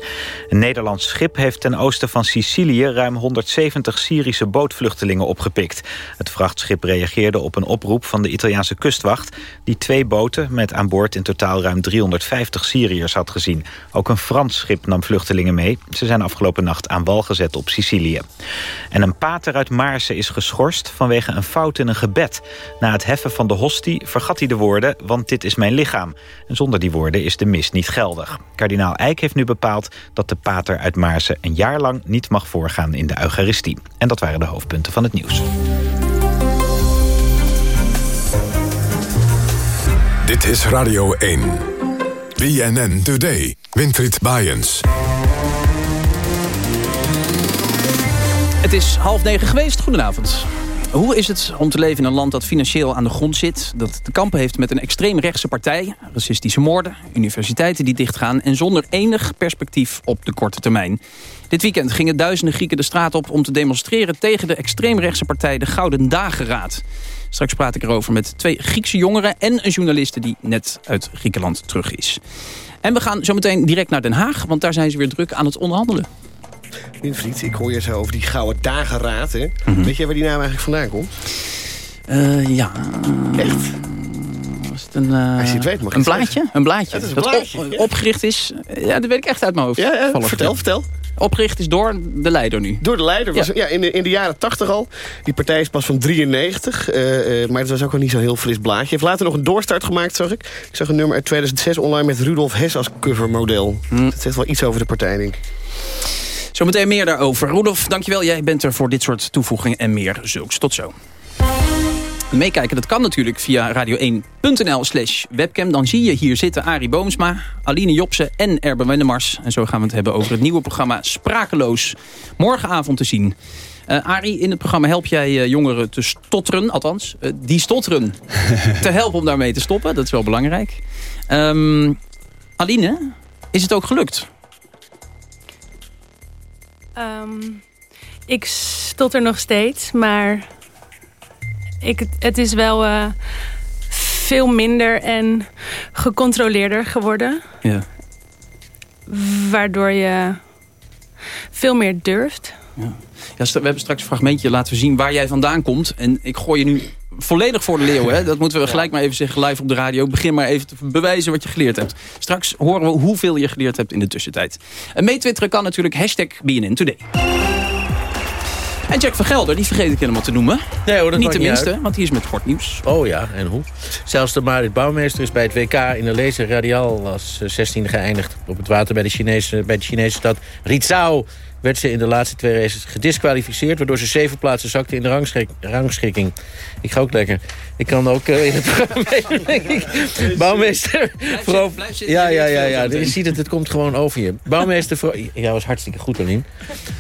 Een Nederlands schip heeft ten oosten van Sicilië... ruim 170 Syrische bootvluchtelingen opgepikt. Het vrachtschip reageerde op een oproep van de Italiaanse kustwacht... die twee boten met aan boord in totaal ruim 350 Syriërs had gezien. Ook een Frans schip nam vluchtelingen mee. Ze zijn afgelopen nacht aan wal gezet op Sicilië. En een pater uit Maarsen is geschorst vanwege een fout in een gebed. Na het heffen van de hostie vergat hij de woorden... want dit is mijn lichaam. En zonder die woorden is de mis niet geldig. Kardinaal Eijk heeft nu bepaald dat de pater uit Maarsen... een jaar lang niet mag voorgaan in de Eucharistie. En dat waren de hoofdpunten van het nieuws. Dit is Radio 1. BNN Today. Winfried Bajens. Het is half negen geweest. Goedenavond. Hoe is het om te leven in een land dat financieel aan de grond zit... dat te kampen heeft met een extreemrechtse partij... racistische moorden, universiteiten die dichtgaan... en zonder enig perspectief op de korte termijn? Dit weekend gingen duizenden Grieken de straat op om te demonstreren... tegen de extreemrechtse partij de Gouden Dageraad. Straks praat ik erover met twee Griekse jongeren... en een journaliste die net uit Griekenland terug is. En we gaan zo meteen direct naar Den Haag... want daar zijn ze weer druk aan het onderhandelen. Winfried, ik hoor je zo over die Gouden Dageraad. Hè? Weet je waar die naam eigenlijk vandaan komt? Uh, ja. Echt? Was het een, uh, Als je het weet, mag je een blaadje? Een blaadje. Is een dat blaadje, op- opgericht is... Ja, dat weet ik echt uit mijn hoofd. Ja, vertel, vertel. Opgericht is door de leider nu. Door de leider. Was, ja. in, de, in de jaren 80 al. Die partij is pas van 93. eh, eh, maar het was ook al niet zo'n heel fris blaadje. Heeft later nog een doorstart gemaakt, zag ik. Ik zag een nummer uit 2006 online met Rudolf Hess als covermodel. Dat zegt wel iets over de partij, denk ik. Zometeen meer daarover. Roelof, dankjewel. Jij bent er voor dit soort toevoegingen en meer zulks. Tot zo. Meekijken, dat kan natuurlijk via radio1.nl slash webcam. Dan zie je hier zitten Arie Boomsma, Aline Jopsen en Erben Wendemars. En zo gaan we het hebben over het nieuwe programma Sprakeloos. Morgenavond te zien. Eh Arie, in het programma help jij eh, jongeren te stotteren. Althans, eh, die stotteren. te helpen om daarmee te stoppen. Dat is wel belangrijk. Ehm, Aline, is het ook gelukt? Ehm, ik stotter nog steeds, maar ik, het is wel eh, veel minder en gecontroleerder geworden. Ja. Waardoor je veel meer durft. Ja, st- we hebben straks een fragmentje laten zien waar jij vandaan komt. En ik gooi je nu volledig voor de leeuw. Hè? Dat moeten we gelijk maar even zeggen live op de radio. Begin maar even te bewijzen wat je geleerd hebt. Straks horen we hoeveel je geleerd hebt in de tussentijd. En meetwitteren kan natuurlijk hashtag BNN Today. En Jack van Gelder, die vergeet ik helemaal te noemen. Nee hoor, dat niet tenminste, want die is met sportnieuws. Oh ja, en hoe? Zelfs de Marit Bouwmeester is bij het WK in de laser radial als eh, 16e geëindigd. Op het water bij de Chinese, bij de Chinese stad Rizhao werd ze in de laatste twee races gedisqualificeerd... waardoor ze zeven plaatsen zakte in de rangschik- rangschikking. Ik ga ook lekker. Ik kan ook eh, in het programma denk ik. Bouwmeester... Vrouw... Ja, ja, ja, ja. Je ziet het, het komt gewoon over je. Bouwmeester... Vrouw... Ja, was hartstikke goed, Aline.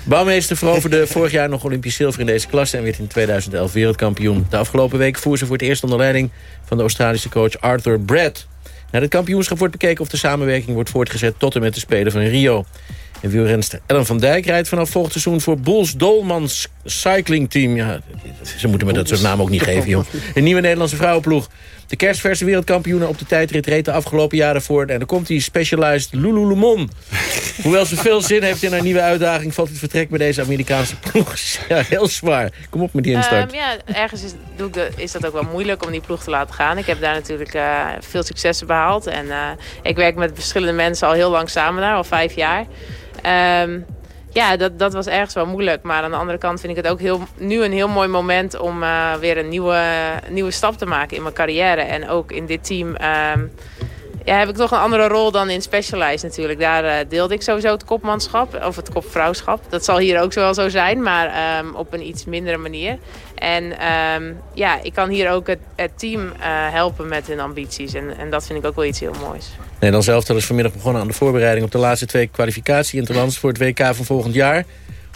Bouwmeester veroverde vorig jaar nog Olympisch zilver in deze klasse... en werd in 2011 wereldkampioen. De afgelopen week voer ze voor het eerst onder leiding... van de Australische coach Arthur Brett. Na het kampioenschap wordt bekeken of de samenwerking wordt voortgezet... tot en met de Spelen van Rio. En wielrenster Ellen van Dijk rijdt vanaf volgend seizoen... voor Boels Dolmans Cycling Team. Ja, ze moeten me dat soort namen ook niet geven, joh. Een nieuwe Nederlandse vrouwenploeg. De kerstverse wereldkampioenen op de tijdrit reed de afgelopen jaren voor. En dan komt die Specialized Lululemon. Hoewel ze veel zin heeft in haar nieuwe uitdaging... valt het vertrek bij deze Amerikaanse ploeg ja, heel zwaar. Kom op met die instart. Um, ja, ergens is, doe ik is dat ook wel moeilijk om die ploeg te laten gaan. Ik heb daar natuurlijk uh, veel successen behaald. En uh, ik werk met verschillende mensen al heel lang samen daar, al vijf jaar. Um, ja, dat, dat was ergens wel moeilijk. Maar aan de andere kant vind ik het ook heel, nu een heel mooi moment... om uh, weer een nieuwe, nieuwe stap te maken in mijn carrière. En ook in dit team um, ja, heb ik toch een andere rol dan in Specialized natuurlijk. Daar uh, deelde ik sowieso het kopmanschap of het kopvrouwschap. Dat zal hier ook wel zo zijn, maar um, op een iets mindere manier. En um, ja, ik kan hier ook het, het team uh, helpen met hun ambities. En, en dat vind ik ook wel iets heel moois. Nederland zelf is vanmiddag begonnen aan de voorbereiding... op de laatste twee kwalificatie-interlands voor het WK van volgend jaar.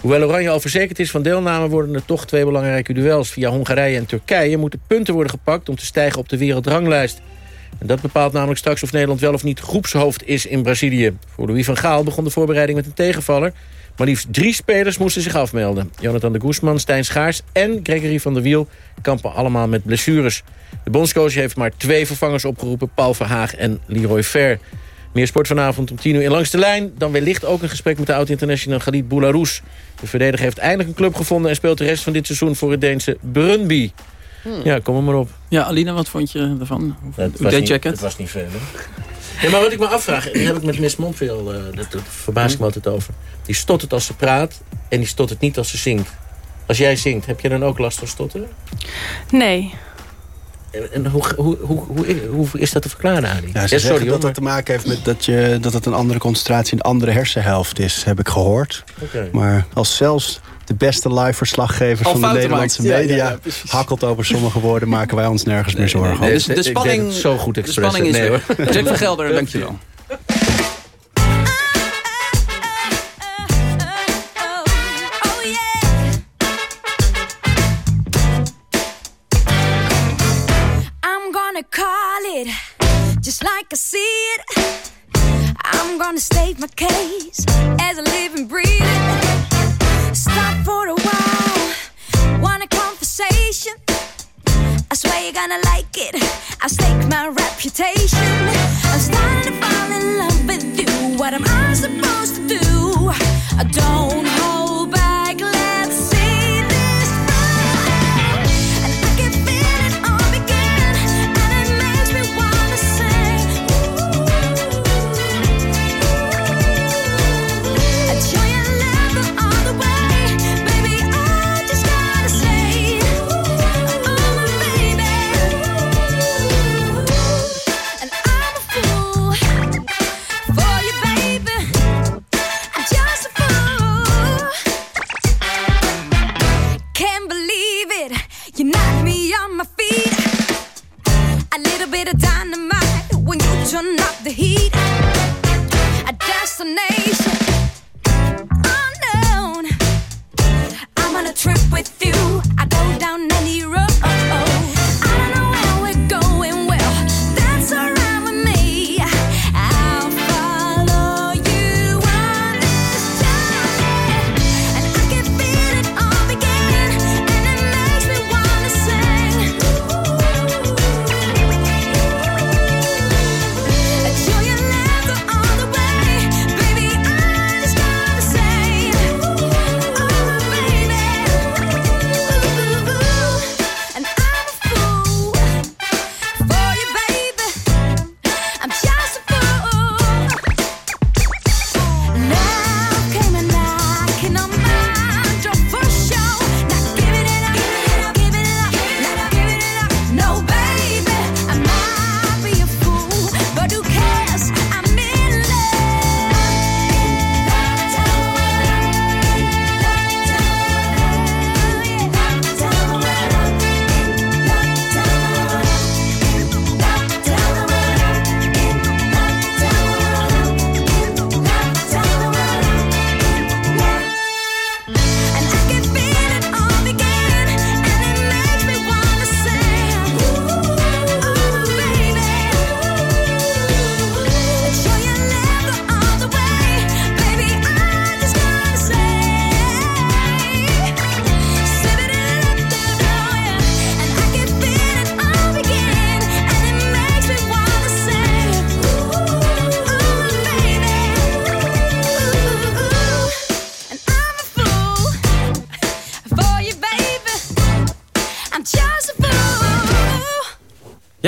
Hoewel Oranje al verzekerd is van deelname... worden er toch twee belangrijke duels. Via Hongarije en Turkije moeten punten worden gepakt... om te stijgen op de wereldranglijst. En dat bepaalt namelijk straks of Nederland wel of niet groepshoofd is in Brazilië. Voor Louis van Gaal begon de voorbereiding met een tegenvaller. Maar liefst drie spelers moesten zich afmelden. Jonathan de Guzman, Stijn Schaars en Gregory van der Wiel... kampen allemaal met blessures. De bondscoach heeft maar twee vervangers opgeroepen... Paul Verhaag en Leroy Fer. Meer sport vanavond om 10 uur in Langs de Lijn. Dan wellicht ook een gesprek met de oud-international Galit Boularus. De verdediger heeft eindelijk een club gevonden... en speelt de rest van dit seizoen voor het Deense Brunby. Hmm. Ja, kom er maar op. Ja, Alina, wat vond je ervan? Het was, niet, het was niet veel, hè? Ja, maar wat ik me afvraag, daar heb ik met Miss Montville, uh, dat, dat verbaas ik me altijd over. Die stottert als ze praat en die stottert niet als ze zingt. Als jij zingt, heb je dan ook last van stotteren? Nee. En, en hoe, hoe, hoe, hoe, hoe is dat te verklaren, Adi? Ja, ze ja, sorry, dat dat te maken heeft met dat, je, dat het een andere concentratie... een andere hersenhelft is, heb ik gehoord. Okay. Maar als zelfs de beste live verslaggevers van de Nederlandse maakt. media... Ja, ja, hakkelt over sommige woorden, maken wij ons nergens meer zorgen over. Nee, nee, de, de, spanning, zo goed de spanning is nee, er. Jack van Gelder, dankjewel. call it just like I see it. I'm gonna state my case as a living, breathing. For a while, want a conversation? I swear you're gonna like it. I stake my reputation. I'm starting to fall in love with you. What am I supposed to do? I don't hold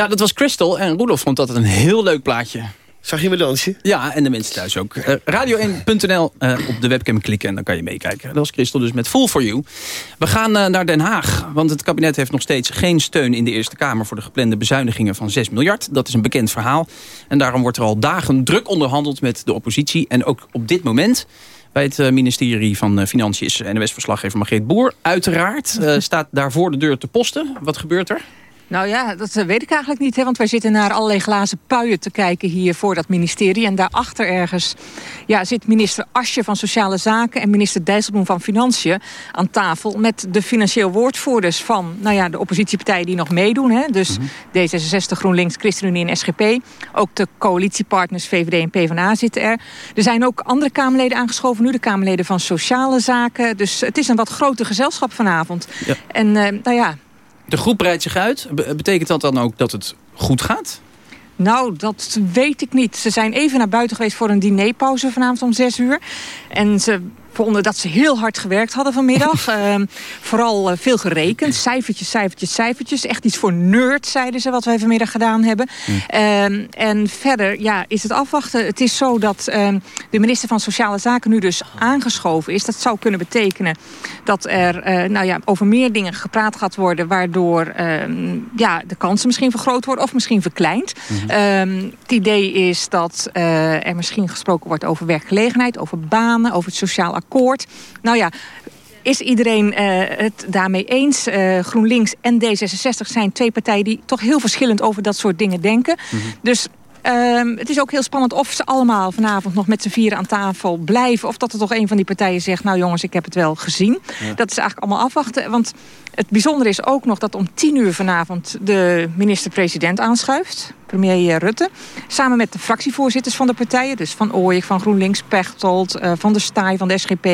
Ja, dat was Crystal. En Roelof vond dat een heel leuk plaatje. Zag je me dansje? Ja, en de mensen thuis ook. Uh, Radio1.nl uh, op de webcam klikken en dan kan je meekijken. Dat was Christel dus met Full for You. We gaan uh, naar Den Haag, want het kabinet heeft nog steeds geen steun in de Eerste Kamer voor de geplande bezuinigingen van 6 miljard. Dat is een bekend verhaal. En daarom wordt er al dagen druk onderhandeld met de oppositie. En ook op dit moment bij het ministerie van Financiën is NOS-verslaggever Margreet Boer. Uiteraard staat daar voor de deur te posten. Wat gebeurt er? Nou ja, dat eh, weet ik eigenlijk niet. Hè, want wij zitten naar allerlei glazen puien te kijken hier voor dat ministerie. En daarachter ergens ja, zit minister Asje van Sociale Zaken... en minister Dijsselbloem van Financiën aan tafel... met de financieel woordvoerders van nou ja, de oppositiepartijen die nog meedoen. Hè, dus mm -hmm. D66, GroenLinks, ChristenUnie en SGP. Ook de coalitiepartners VVD en PvdA zitten er. Er zijn ook andere Kamerleden aangeschoven nu. De Kamerleden van Sociale Zaken. Dus het is een wat groter gezelschap vanavond. Ja. En uh, nou ja... De groep breidt zich uit. Betekent dat dan ook dat het goed gaat? Nou, dat weet ik niet. Ze zijn even naar buiten geweest voor een dinerpauze vanavond om zes uur. En ze vonden dat ze heel hard gewerkt hadden vanmiddag. uh, vooral uh, veel gerekend. Cijfertjes, cijfertjes, cijfertjes. Echt iets voor nerd, zeiden ze, wat wij vanmiddag gedaan hebben. Mm. Uh, en verder ja, is het afwachten. Het is zo dat ehm, de minister van Sociale Zaken nu dus aangeschoven is. Dat zou kunnen betekenen dat er eh, nou ja, over meer dingen gepraat gaat worden... waardoor ehm, ja, de kansen misschien vergroot worden of misschien verkleind. Mm -hmm. het idee is dat eh, er misschien gesproken wordt over werkgelegenheid... over banen, over het sociaal akkoord. Nou ja, is iedereen uh, het daarmee eens? Uh, GroenLinks en D66 zijn twee partijen die toch heel verschillend over dat soort dingen denken. Mm -hmm. Dus uh, het is ook heel spannend of ze allemaal vanavond nog met z'n vieren aan tafel blijven. Of dat er toch een van die partijen zegt, nou jongens, ik heb het wel gezien. Ja. Dat is eigenlijk allemaal afwachten. Want het bijzondere is ook nog dat om tien uur vanavond de minister-president aanschuift. Premier Rutte. Samen met de fractievoorzitters van de partijen. Dus Van Ooyek van GroenLinks, Pechtold, uh, Van der Staaij van de SGP.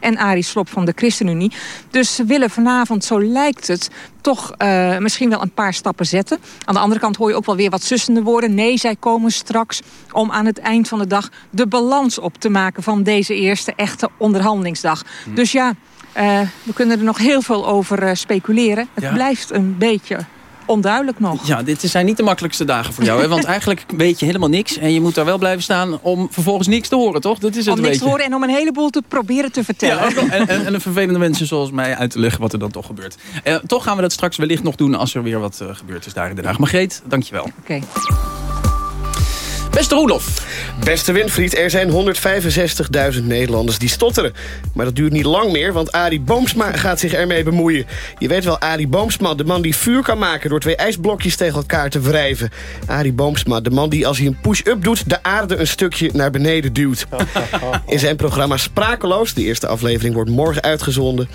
En Arie Slob van de ChristenUnie. Dus ze willen vanavond, zo lijkt het, toch uh, misschien wel een paar stappen zetten. Aan de andere kant hoor je ook wel weer wat sussende woorden. Nee, zij komen straks om aan het eind van de dag de balans op te maken van deze eerste echte onderhandelingsdag. Hm. Dus ja, uh, we kunnen er nog heel veel over uh, speculeren. Het ja. blijft een beetje onduidelijk nog. Ja, dit zijn niet de makkelijkste dagen voor jou. Hè? Want eigenlijk weet je helemaal niks. En je moet daar wel blijven staan om vervolgens niks te horen, toch? Dat is het om niks beetje. te horen en om een heleboel te proberen te vertellen. Ja, en, en, en een vervelende mensen zoals mij uit te leggen wat er dan toch gebeurt. Uh, toch gaan we dat straks wellicht nog doen als er weer wat uh, gebeurd is daar in Den Haag. Margreet, dankjewel. Oké. Okay. Beste Roelof. Beste Winfried, er zijn 165.000 Nederlanders die stotteren. Maar dat duurt niet lang meer, want Arie Boomsma gaat zich ermee bemoeien. Je weet wel, Arie Boomsma, de man die vuur kan maken... door twee ijsblokjes tegen elkaar te wrijven. Arie Boomsma, de man die als hij een push-up doet... de aarde een stukje naar beneden duwt. In zijn programma Sprakeloos, de eerste aflevering wordt morgen uitgezonden...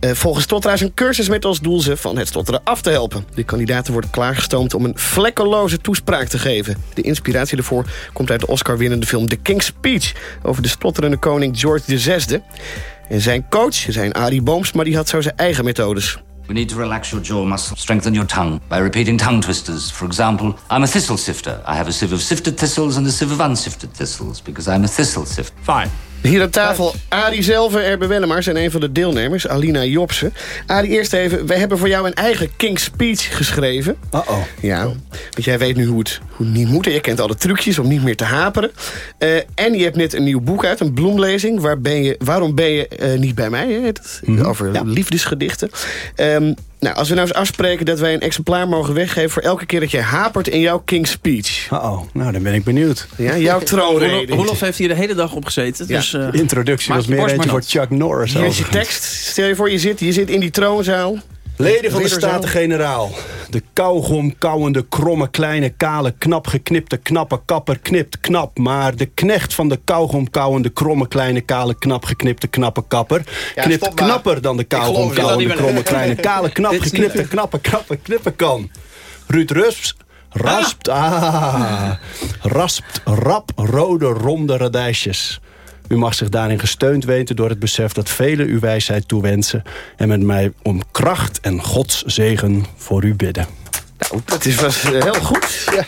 Uh, volgens stotteraars een cursus met als doel ze van het stotteren af te helpen. De kandidaten worden klaargestoomd om een vlekkeloze toespraak te geven. De inspiratie ervoor komt uit de Oscar-winnende film The King's Speech... over de stotterende koning George VI. En zijn coach, zijn Arie Booms, maar die had zo zijn eigen methodes. We need to relax your jaw muscle, strengthen your tongue by repeating tongue twisters. For example, I'm a thistle sifter. I have a sieve of sifted thistles and a sieve of unsifted thistles, because I'm a thistle sifter. Fine. Hier aan tafel Arie zelf, Erbe Wellemars en een van de deelnemers, Alina Jobsen. Arie, eerst even, wij hebben voor jou een eigen King's Speech geschreven. Uh-oh. Ja, want jij weet nu hoe het, hoe het niet moet. En je kent alle trucjes om niet meer te haperen. Uh, en je hebt net een nieuw boek uit, een bloemlezing. Waar ben je, waarom ben je uh, niet bij mij? Hè? Het, mm -hmm. Over ja. liefdesgedichten. Um, nou, als we nou eens afspreken dat wij een exemplaar mogen weggeven... voor elke keer dat je hapert in jouw King's Speech. Uh-oh, nou dan ben ik benieuwd. Ja, jouw troonrede. Rolof heeft hier de hele dag op gezeten. Ja. Dus, uh, de introductie was meer eentje voor Chuck Norris. Hier is je tekst. Stel je voor, je zit, je zit in die troonzaal. Leden van de Staten-Generaal. De kauwgom kauwende, kromme, kleine, kale, knap geknipte, knappe kapper knipt knap. Maar de knecht van de kauwgom kauwende, kromme, kleine, kale, knap geknipte, knappe kapper... Ja, knipt knapper dan de kauwgom kauwende, kromme, kleine, kale, knap geknipte, knappe kapper knippen kan. Ruud Rusps raspt, ah, raspt rap rode ronde radijsjes. U mag zich daarin gesteund weten door het besef dat velen uw wijsheid toewensen... en met mij om kracht en Gods zegen voor u bidden. Nou, dat is was heel goed. Ja.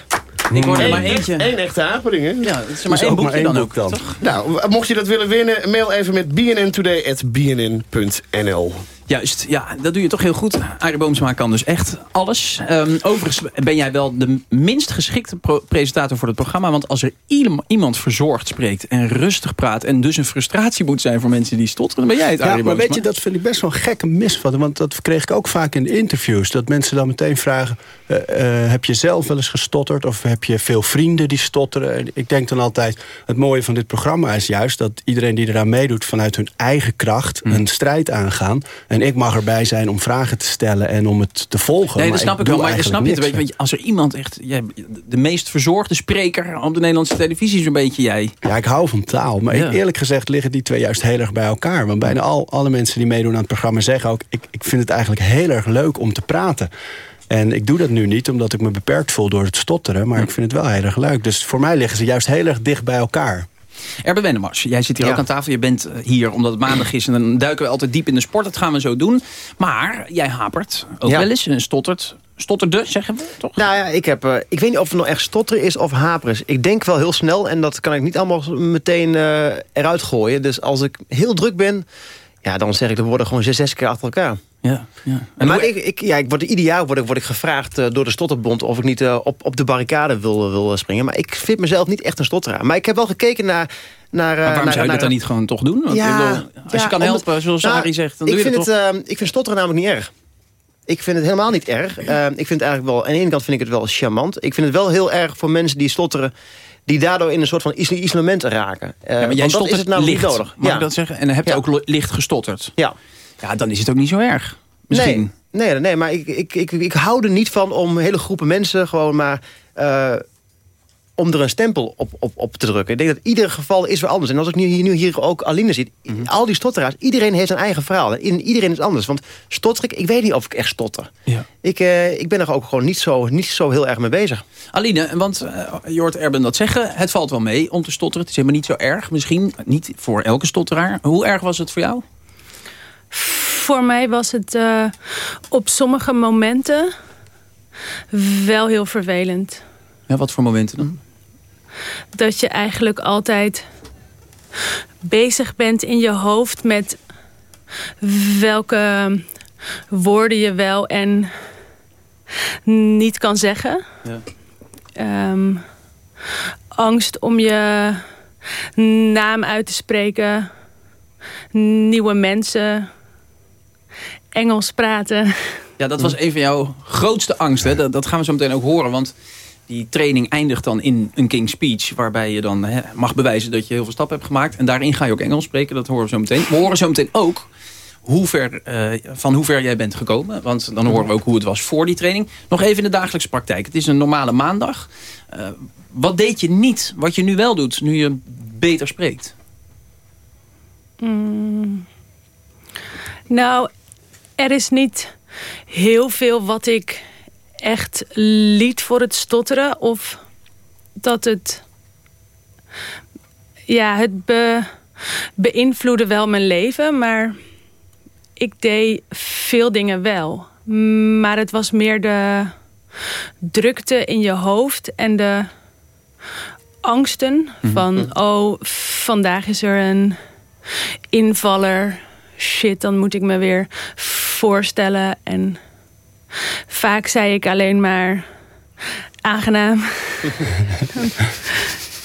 Ik hoorde maar eentje. Eén echte hapering, hè? Ja, het is maar één boekje dan ook, dan. Nou, mocht je dat willen winnen, mail even met bnntoday.bnn.nl. Juist, ja, dat doe je toch heel goed. Arie Boomsma kan dus echt alles. Um, overigens ben jij wel de minst geschikte presentator voor het programma. Want als er iemand verzorgd spreekt en rustig praat... en dus een frustratie moet zijn voor mensen die stotteren... dan ben jij het, Arie Ja, maar weet je, dat vind ik best wel een gekke misvatting. Want dat kreeg ik ook vaak in de interviews. Dat mensen dan meteen vragen... Uh, uh, heb je zelf wel eens gestotterd? Of heb je veel vrienden die stotteren? En ik denk dan altijd, het mooie van dit programma is juist... dat iedereen die eraan meedoet vanuit hun eigen kracht... Mm. een strijd aangaan. En ik mag erbij zijn om vragen te stellen en om het te volgen. Nee, dat snap ik, wel. Maar snap je het, eigenlijk weet je, als er iemand echt... De meest verzorgde spreker op de Nederlandse televisie is een beetje jij. Ja, ik hou van taal. Maar Ja. eerlijk gezegd liggen die twee juist heel erg bij elkaar. Want bijna al, alle mensen die meedoen aan het programma zeggen ook... Ik, ik vind het eigenlijk heel erg leuk om te praten. En ik doe dat nu niet omdat ik me beperkt voel door het stotteren. Maar ik vind het wel heel erg leuk. Dus voor mij liggen ze juist heel erg dicht bij elkaar. Erben Wennemars, jij zit hier Ja. ook aan tafel. Je bent eh, hier omdat het maandag is en dan duiken we altijd diep in de sport. Dat gaan we zo doen. Maar jij hapert ook Ja. wel eens en stottert. Stotterde, zeggen we toch? Nou ja, ik, heb, eh, ik weet niet of het nog echt stotteren is of haperen is. Ik denk wel heel snel en dat kan ik niet allemaal meteen eh, eruit gooien. Dus als ik heel druk ben, ja, dan zeg ik de woorden gewoon zes, zes keer achter elkaar. Ja, ja. maar ik, ik, ja, ik word, ieder jaar word ik, word ik gevraagd eh, door de Stotterbond... of ik niet eh, op, op de barricade wil, wil springen. Maar ik vind mezelf niet echt een stotteraar. Maar ik heb wel gekeken naar... naar Maar eh, waarom naar, zou je naar, dat dan niet gewoon toch doen? Want bedoel, als je ja, kan helpen, zoals Nou, Arie zegt, dan ik doe je vind het, toch? eh, ik vind stotteren namelijk niet erg. Ik vind het helemaal niet erg. Eh, ik vind het eigenlijk wel, aan de ene kant vind ik het wel charmant. Ik vind het wel heel erg voor mensen die stotteren... die daardoor in een soort van is- isolement raken. Eh, Ja, maar jij stottert is het namelijk licht, niet nodig. mag ik dat zeggen? En dan heb je Ja. ook licht gestotterd. Ja. Ja, dan is het ook niet zo erg. Misschien. Nee, nee, nee maar ik, ik, ik, ik hou er niet van om hele groepen mensen gewoon maar... eh, om er een stempel op, op, op te drukken. Ik denk dat ieder geval is weer anders. En als ik nu hier, nu hier ook Aline zie... Mhm. al die stotteraars, iedereen heeft zijn eigen verhaal. En iedereen is anders. Want stotter ik, ik weet niet of ik echt stotter. Ja. Ik, eh, ik ben er ook gewoon niet zo, niet zo heel erg mee bezig. Aline, want eh, je hoort Erben dat zeggen. Het valt wel mee om te stotteren. Het is helemaal niet zo erg. Misschien niet voor elke stotteraar. Hoe erg was het voor jou? Voor mij was het eh, op sommige momenten wel heel vervelend. Ja, wat voor momenten dan? Dat je eigenlijk altijd bezig bent in je hoofd met welke woorden je wel en niet kan zeggen. Ja. Ehm, angst om je naam uit te spreken. Nieuwe mensen. Engels praten. Ja, dat was een van jouw grootste angsten. Dat, dat gaan we zo meteen ook horen. Want die training eindigt dan in een King's Speech... waarbij je dan hè, mag bewijzen dat je heel veel stappen hebt gemaakt. En daarin ga je ook Engels spreken. Dat horen we zo meteen. We horen zo meteen ook hoe ver, eh, van hoe ver jij bent gekomen. Want dan horen we ook hoe het was voor die training. Nog even in de dagelijkse praktijk. Het is een normale maandag. Eh, wat deed je niet, wat je nu wel doet, nu je beter spreekt? Mm. Nou, er is niet heel veel wat ik echt liet voor het stotteren. Of dat het... Ja, het be, beïnvloedde wel mijn leven. Maar ik deed veel dingen wel. Maar het was meer de drukte in je hoofd en de angsten. Van, oh, vandaag is er een invaller. Shit, dan moet ik me weer voorstellen. En vaak zei ik alleen maar aangenaam.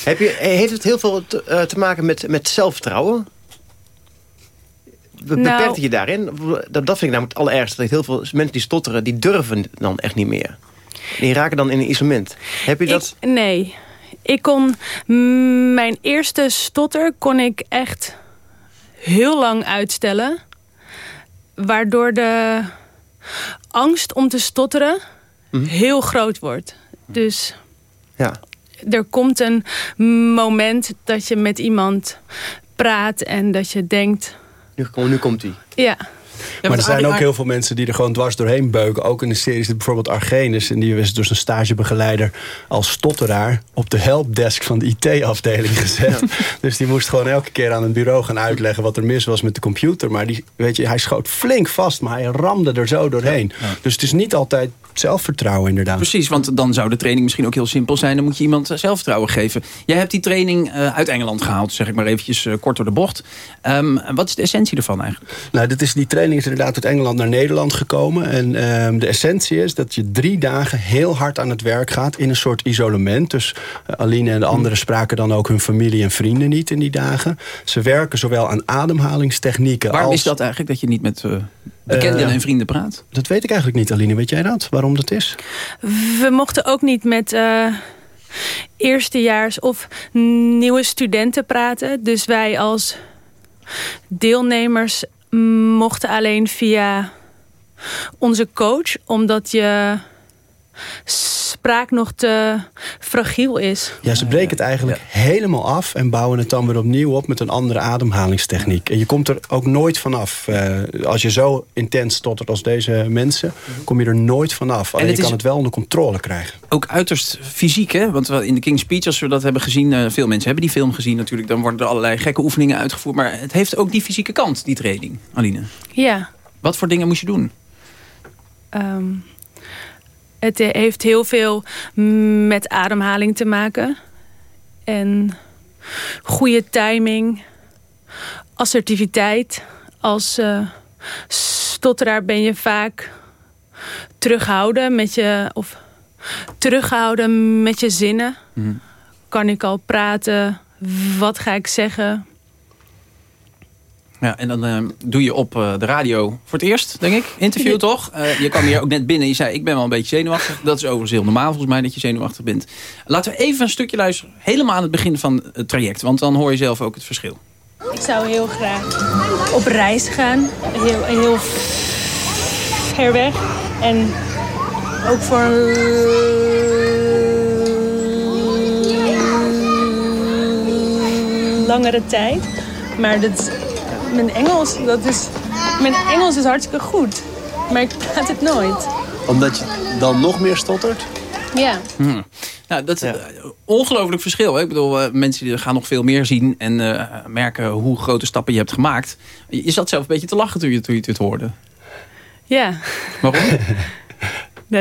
Heb je, heeft het heel veel te, eh, te maken met, met zelfvertrouwen? Be- Nou- Beperkt het je daarin? Dat, dat vind ik namelijk het allerergste. Dat heel veel mensen die stotteren, die durven dan echt niet meer. Die raken dan in een isolement. Heb je dat? Ik, nee. Ik kon... Mijn eerste stotter kon ik echt heel lang uitstellen. Waardoor de angst om te stotteren heel groot wordt. Dus Ja. er komt een moment dat je met iemand praat en dat je denkt... Nu, nu komt hij. Ja, maar er zijn ook heel veel mensen die er gewoon dwars doorheen beuken. Ook in de series, bijvoorbeeld Argenis. En die is dus een stagebegeleider als stotteraar... op de helpdesk van de IT-afdeling gezet. Dus die moest gewoon elke keer aan het bureau gaan uitleggen... wat er mis was met de computer. Maar die, weet je, hij schoot flink vast, maar hij ramde er zo doorheen. Dus het is niet altijd zelfvertrouwen inderdaad. Precies, want dan zou de training misschien ook heel simpel zijn. Dan moet je iemand eh, zelfvertrouwen geven. Jij hebt die training eh, uit Engeland gehaald, zeg ik maar eventjes eh, kort door de bocht. Ehm, wat is de essentie ervan eigenlijk? Nou, dit is die training is inderdaad uit Engeland naar Nederland gekomen. En ehm, de essentie is dat je drie dagen heel hard aan het werk gaat... in een soort isolement. Dus uh, Aline en de anderen spraken dan ook hun familie en vrienden niet in die dagen. Ze werken zowel aan ademhalingstechnieken Waarom als... is dat eigenlijk dat je niet met uh, bekenden Uh, en vrienden praat? Dat weet ik eigenlijk niet, Aline. Weet jij dat? Waarom dat is? We mochten ook niet met uh, eerstejaars of nieuwe studenten praten. Dus wij als deelnemers mochten alleen via onze coach. Omdat je spraak nog te fragiel is. Ja, ze breken het eigenlijk ja. helemaal af... en bouwen het dan weer opnieuw op met een andere ademhalingstechniek. En je komt er ook nooit vanaf. Uh, als je zo intens stottert als deze mensen... kom je er nooit vanaf. Alleen je kan het wel onder controle krijgen. Ook uiterst fysiek, hè? Want in de King's Speech, als we dat hebben gezien... Uh, veel mensen hebben die film gezien natuurlijk... dan worden er allerlei gekke oefeningen uitgevoerd. Maar het heeft ook die fysieke kant, die training, Aline. Ja. Wat voor dingen moest je doen? Um, het heeft heel veel met ademhaling te maken. En goede timing. Assertiviteit. Als uh, stotteraar ben je vaak terughouden met je... Of terughouden met je zinnen. Mm. Kan ik al praten? Wat ga ik zeggen? Ja, en dan uh, doe je op uh, de radio voor het eerst, denk ik. Interview toch? Uh, je kwam hier ook net binnen. Je zei, ik ben wel een beetje zenuwachtig. Dat is overigens heel normaal volgens mij, dat je zenuwachtig bent. Laten we even een stukje luisteren. Helemaal aan het begin van het traject. Want dan hoor je zelf ook het verschil. Ik zou heel graag op reis gaan. Heel, heel ver weg. En ook voor een langere tijd. Maar dat mijn Engels, dat is, mijn Engels is hartstikke goed. Maar ik praat het nooit. Omdat je dan nog meer stottert? Ja. Hm. Nou, dat is ja. een ongelooflijk verschil. Hè? Ik bedoel, uh, mensen die gaan nog veel meer zien... en uh, merken hoe grote stappen je hebt gemaakt. Je zat zelf een beetje te lachen toen je, toen je dit hoorde. Ja. Waarom?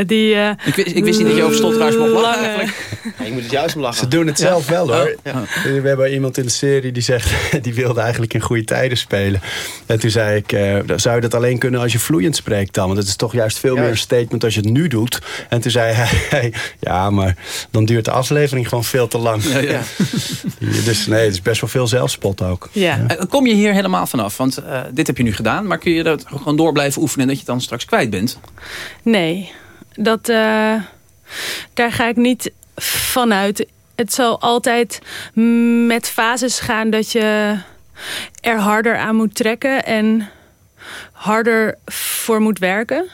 Die, uh, ik, wist, ik wist niet dat je over stotteraars mocht lachen eigenlijk. Ja, je moet het juist om lachen. Ze doen het ja. zelf wel hoor. Ja. We hebben iemand in de serie die zegt... die wilde eigenlijk in goede tijden spelen. En toen zei ik... Uh, zou je dat alleen kunnen als je vloeiend spreekt dan? Want het is toch juist veel meer een statement als je het nu doet. En toen zei hij... ja, maar dan duurt de aflevering gewoon veel te lang. Ja, dus nee, het is best wel veel zelfspot ook. Ja. Kom je hier helemaal vanaf? Want dit heb je nu gedaan. Maar kun je dat gewoon door blijven oefenen... en dat je het dan straks kwijt bent? Nee. Dat, uh, daar ga ik niet vanuit. Het zal altijd met fases gaan dat je er harder aan moet trekken en harder voor moet werken.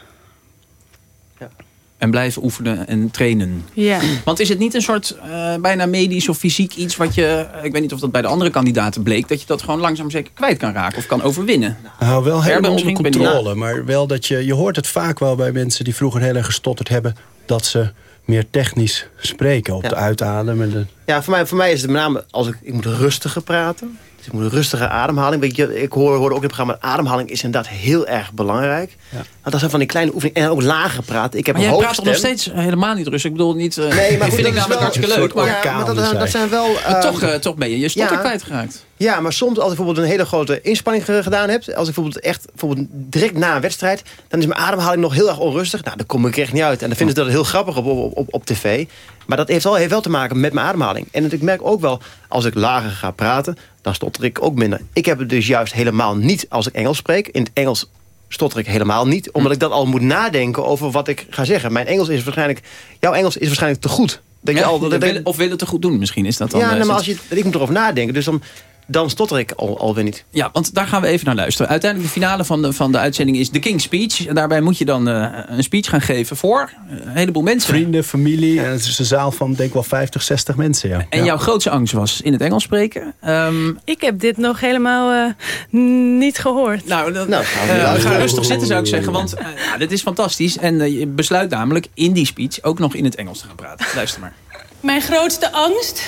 En blijven oefenen en trainen. Ja. Want is het niet een soort uh, bijna medisch of fysiek iets wat je... Ik weet niet of dat bij de andere kandidaten bleek... dat je dat gewoon langzaam zeker kwijt kan raken of kan overwinnen. Nou, wel helemaal onder controle. Maar wel dat je... Je hoort het vaak wel bij mensen die vroeger heel erg gestotterd hebben... dat ze meer technisch spreken op ja. de uitademen. De... Ja, voor mij, voor mij is het met name... als ik, ik moet rustiger praten... Dus ik moet een rustige ademhaling. Weet je, ik hoor, hoorde ook in het programma... ademhaling is inderdaad heel erg belangrijk. Ja. Nou, dat zijn van die kleine oefeningen. En ook lager praten. Ik heb maar jij praat toch nog steeds helemaal niet rustig? Ik bedoel niet... Uh, nee, maar goed, vind ik namelijk hartstikke leuk. Maar, ja, maar dat, dat, zijn wel... Uh, toch, uh, toch ben je je stotter ja, kwijtgeraakt. Ja, maar soms als ik bijvoorbeeld een hele grote inspanning gedaan heb... als ik bijvoorbeeld echt bijvoorbeeld direct na een wedstrijd... dan is mijn ademhaling nog heel erg onrustig. Nou, dan kom ik echt niet uit. En dan vinden ze dat heel grappig op, op, op, op tv. Maar dat heeft wel, heeft wel te maken met mijn ademhaling. En ik merk ook wel, als ik lager ga praten... dan stotter ik ook minder. Ik heb het dus juist helemaal niet als ik Engels spreek. In het Engels stotter ik helemaal niet. Omdat ik dan al moet nadenken over wat ik ga zeggen. Mijn Engels is waarschijnlijk... Jouw Engels is waarschijnlijk te goed. Dat ja, je al, dat, of wil het te goed doen misschien, is dat dan... Ja, nou, maar als je, ik moet erover nadenken. Dus dan, dan stotter ik al, alweer niet. Ja, want daar gaan we even naar luisteren. Uiteindelijk de finale van de, van de uitzending is de King's Speech. Daarbij moet je dan uh, een speech gaan geven voor een heleboel mensen. Vrienden, familie. En het is een zaal van denk ik wel 50, 60 mensen. Ja. En ja. jouw grootste angst was in het Engels spreken. Um, ik heb dit nog helemaal uh, niet gehoord. Nou, dat, nou uh, ga rustig zitten zou ik zeggen. Want ja, dit is fantastisch. En je besluit namelijk in die speech ook nog in het Engels te gaan praten. Luister maar. Mijn grootste angst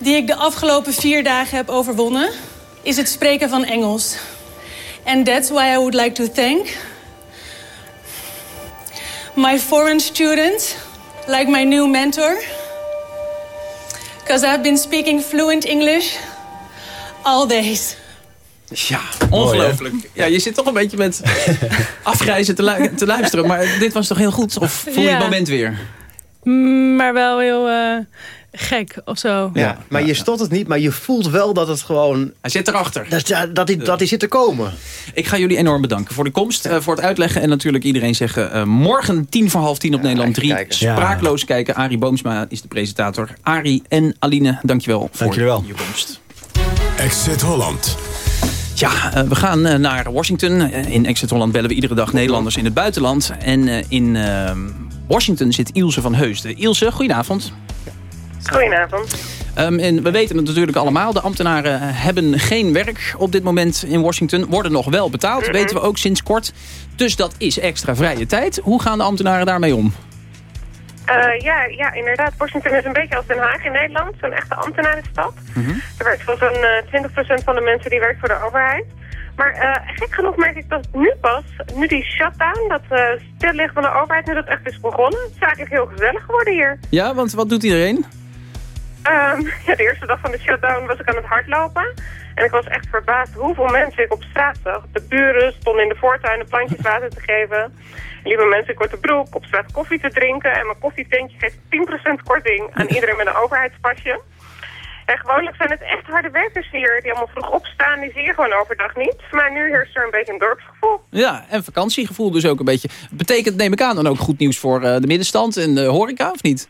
die ik de afgelopen vier dagen heb overwonnen, is het spreken van Engels. And that's why I would like to thank my foreign students, like my new mentor, because I've been speaking fluent English all days. Ja, ongelooflijk. Ja, je zit toch een beetje met afgrijzen te, lu te luisteren. Maar dit was toch heel goed? Of voel je Ja. het moment weer? Mm, Maar wel heel eh, gek of zo. Ja, maar je stot het niet, maar je voelt wel dat het gewoon... Hij zit erachter. Dat, dat, hij, dat hij zit te komen. Ik ga jullie enorm bedanken voor de komst, eh, voor het uitleggen. En natuurlijk iedereen zeggen, eh, morgen tien voor half tien op Nederland 3. Spraakloos kijken. Arie Boomsma is de presentator. Arie en Aline, dankjewel voor Dank jullie wel. je komst. Exit Holland. Ja, eh, we gaan naar Washington. In Exit Holland bellen we iedere dag Nederlanders in het buitenland. En eh, in Washington zit Ilse van Heusden. Ilse, goedenavond. Goedenavond. Ehm, en we weten het natuurlijk allemaal. De ambtenaren eh, hebben geen werk op dit moment in Washington. Worden nog wel betaald, Mhm. weten we ook sinds kort. Dus dat is extra vrije tijd. Hoe gaan de ambtenaren daarmee om? Eh, ja, ja, inderdaad. Washington is een beetje als Den Haag in Nederland. Zo'n echte ambtenarenstad. Er werkt wel zo'n eh 20% van de mensen die werkt voor de overheid. Maar eh, gek genoeg merk ik dat nu pas, nu die shutdown, dat eh stil ligt van de overheid, nu dat echt is begonnen. Het is eigenlijk heel gezellig geworden hier. Ja, want wat doet iedereen? Ehm, ja, de eerste dag van de shutdown was ik aan het hardlopen. En ik was echt verbaasd hoeveel mensen ik op straat zag. De buren stonden in de voortuin de plantjes water te geven. Liepen mensen in korte broek op straat koffie te drinken. En mijn koffietentje geeft 10% korting aan iedereen met een overheidspasje. En gewoonlijk zijn het echt harde werkers hier die allemaal vroeg opstaan. Die zie je gewoon overdag niet. Maar nu heerst er een beetje een dorpsgevoel. Ja, en vakantiegevoel dus ook een beetje. Betekent, neem ik aan, dan ook goed nieuws voor eh, de middenstand en de horeca, of niet?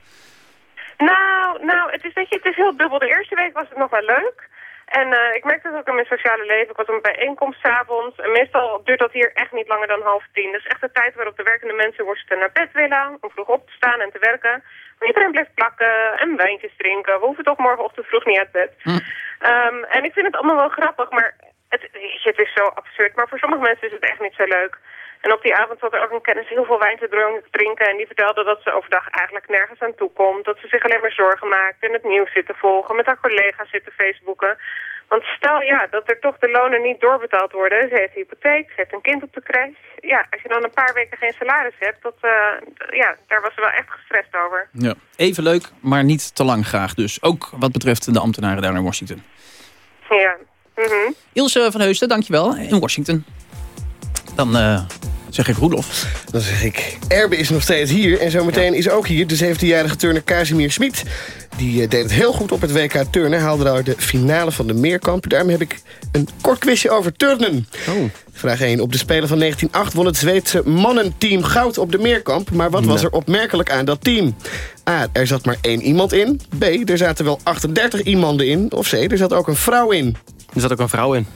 Nou, nou, het is, weet je, het is heel dubbel. De eerste week was het nog wel leuk. En eh, ik merk dat ook in mijn sociale leven. Ik was op een bijeenkomst 's avonds. En meestal duurt dat hier echt niet langer dan half tien. Dat is echt de tijd waarop de werkende mensen worstelen naar bed willen. Om vroeg op te staan en te werken. Maar iedereen blijft plakken en wijntjes drinken. We hoeven toch morgenochtend vroeg niet uit bed. Ehm, en ik vind het allemaal wel grappig, maar het, het is zo absurd. Maar voor sommige mensen is het echt niet zo leuk. En op die avond zat er ook een kennis heel veel wijn te drinken. En die vertelde dat ze overdag eigenlijk nergens aan toe komt. Dat ze zich alleen maar zorgen maakt en het nieuws zit te volgen. Met haar collega's zit te facebooken. Want stel ja, dat er toch de lonen niet doorbetaald worden. Ze heeft hypotheek, ze heeft een kind op de crash. Ja, als je dan een paar weken geen salaris hebt, dat, eh, ja, daar was ze wel echt gestrest over. Ja. Even leuk, maar niet te lang graag dus. Ook wat betreft de ambtenaren daar in Washington. Ja. mhm. Ilse van Heusden, dankjewel, in Washington. Dan eh, zeg ik Roelof. Dan zeg ik, Erbe is nog steeds hier. En zometeen is ook hier de 17-jarige turner Casimir Smit. Die eh, deed het heel goed op het WK turnen. Haalde daar de finale van de meerkamp. Daarom heb ik een kort quizje over turnen. Vraag 1. Op de Spelen van 1908 won het Zweedse mannenteam goud op de meerkamp. Maar wat was er opmerkelijk aan dat team? A. Er zat maar één iemand in. B. Er zaten wel 38 iemanden in. Of C. Er zat ook een vrouw in. Er zat ook een vrouw in.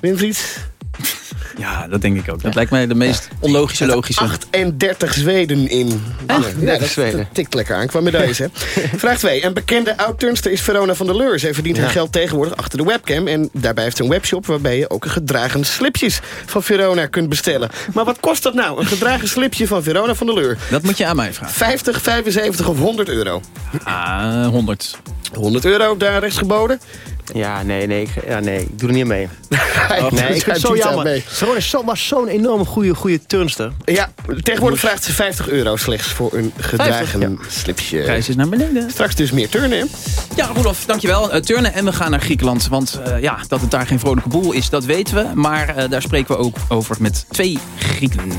Winfried? Ja, dat denk ik ook. Dat lijkt mij de meest onlogische logische. 38 Zweden in. Ja, dat, Zweden. dat tikt lekker aan qua medailles, hè. Vraag 2. Een bekende oud-turnster is Verona van der Leur. Zij verdient haar geld tegenwoordig achter de webcam. En daarbij heeft ze een webshop waarbij je ook een gedragen slipjes van Verona kunt bestellen. Maar wat kost dat nou? Een gedragen slipje van Verona van der Leur. Dat moet je aan mij vragen. 50, 75 of 100 euro? Ah, 100. 100 euro daar rechts geboden? Ja, nee, nee, ik, ja, nee, ik doe er niet mee. Nee, ik vind het zo jammer. mee. Verona is zo, was zo'n enorm goede, goede turnster. Ja, tegenwoordig vraagt ze 50 euro slechts voor een gedragen slipje. Prijs is naar beneden. Straks dus meer turnen, hè? Ja, Roelof, dankjewel. Uh, turnen en we gaan naar Griekenland. Want uh, ja, dat het daar geen vrolijke boel is, dat weten we. Maar uh, daar spreken we ook over met twee Grieken.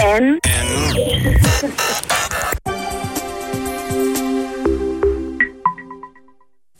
En?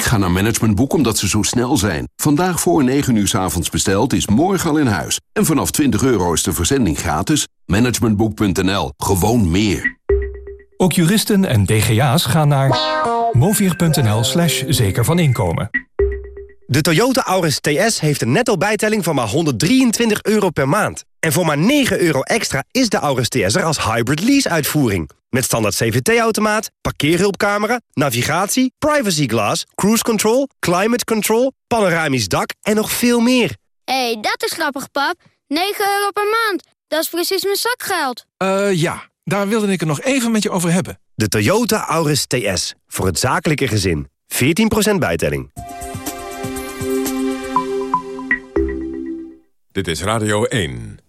Ik ga naar Managementboek omdat ze zo snel zijn. Vandaag voor 9 uur 's avonds besteld is morgen al in huis. En vanaf 20 euro is de verzending gratis. Managementboek.nl. Gewoon meer. Ook juristen en DGA's gaan naar movier.nl slash zeker van inkomen. De Toyota Auris TS heeft een netto bijtelling van maar 123 euro per maand. En voor maar 9 euro extra is de Auris TS er als hybrid lease-uitvoering. Met standaard CVT-automaat, parkeerhulpcamera, navigatie, privacy glass, cruise control, climate control, panoramisch dak en nog veel meer. Hé, hey, dat is grappig, pap. 9 euro per maand. Dat is precies mijn zakgeld. Eh, uh, ja. Daar wilde ik het nog even met je over hebben. De Toyota Auris TS. Voor het zakelijke gezin. 14% bijtelling. Dit is Radio 1.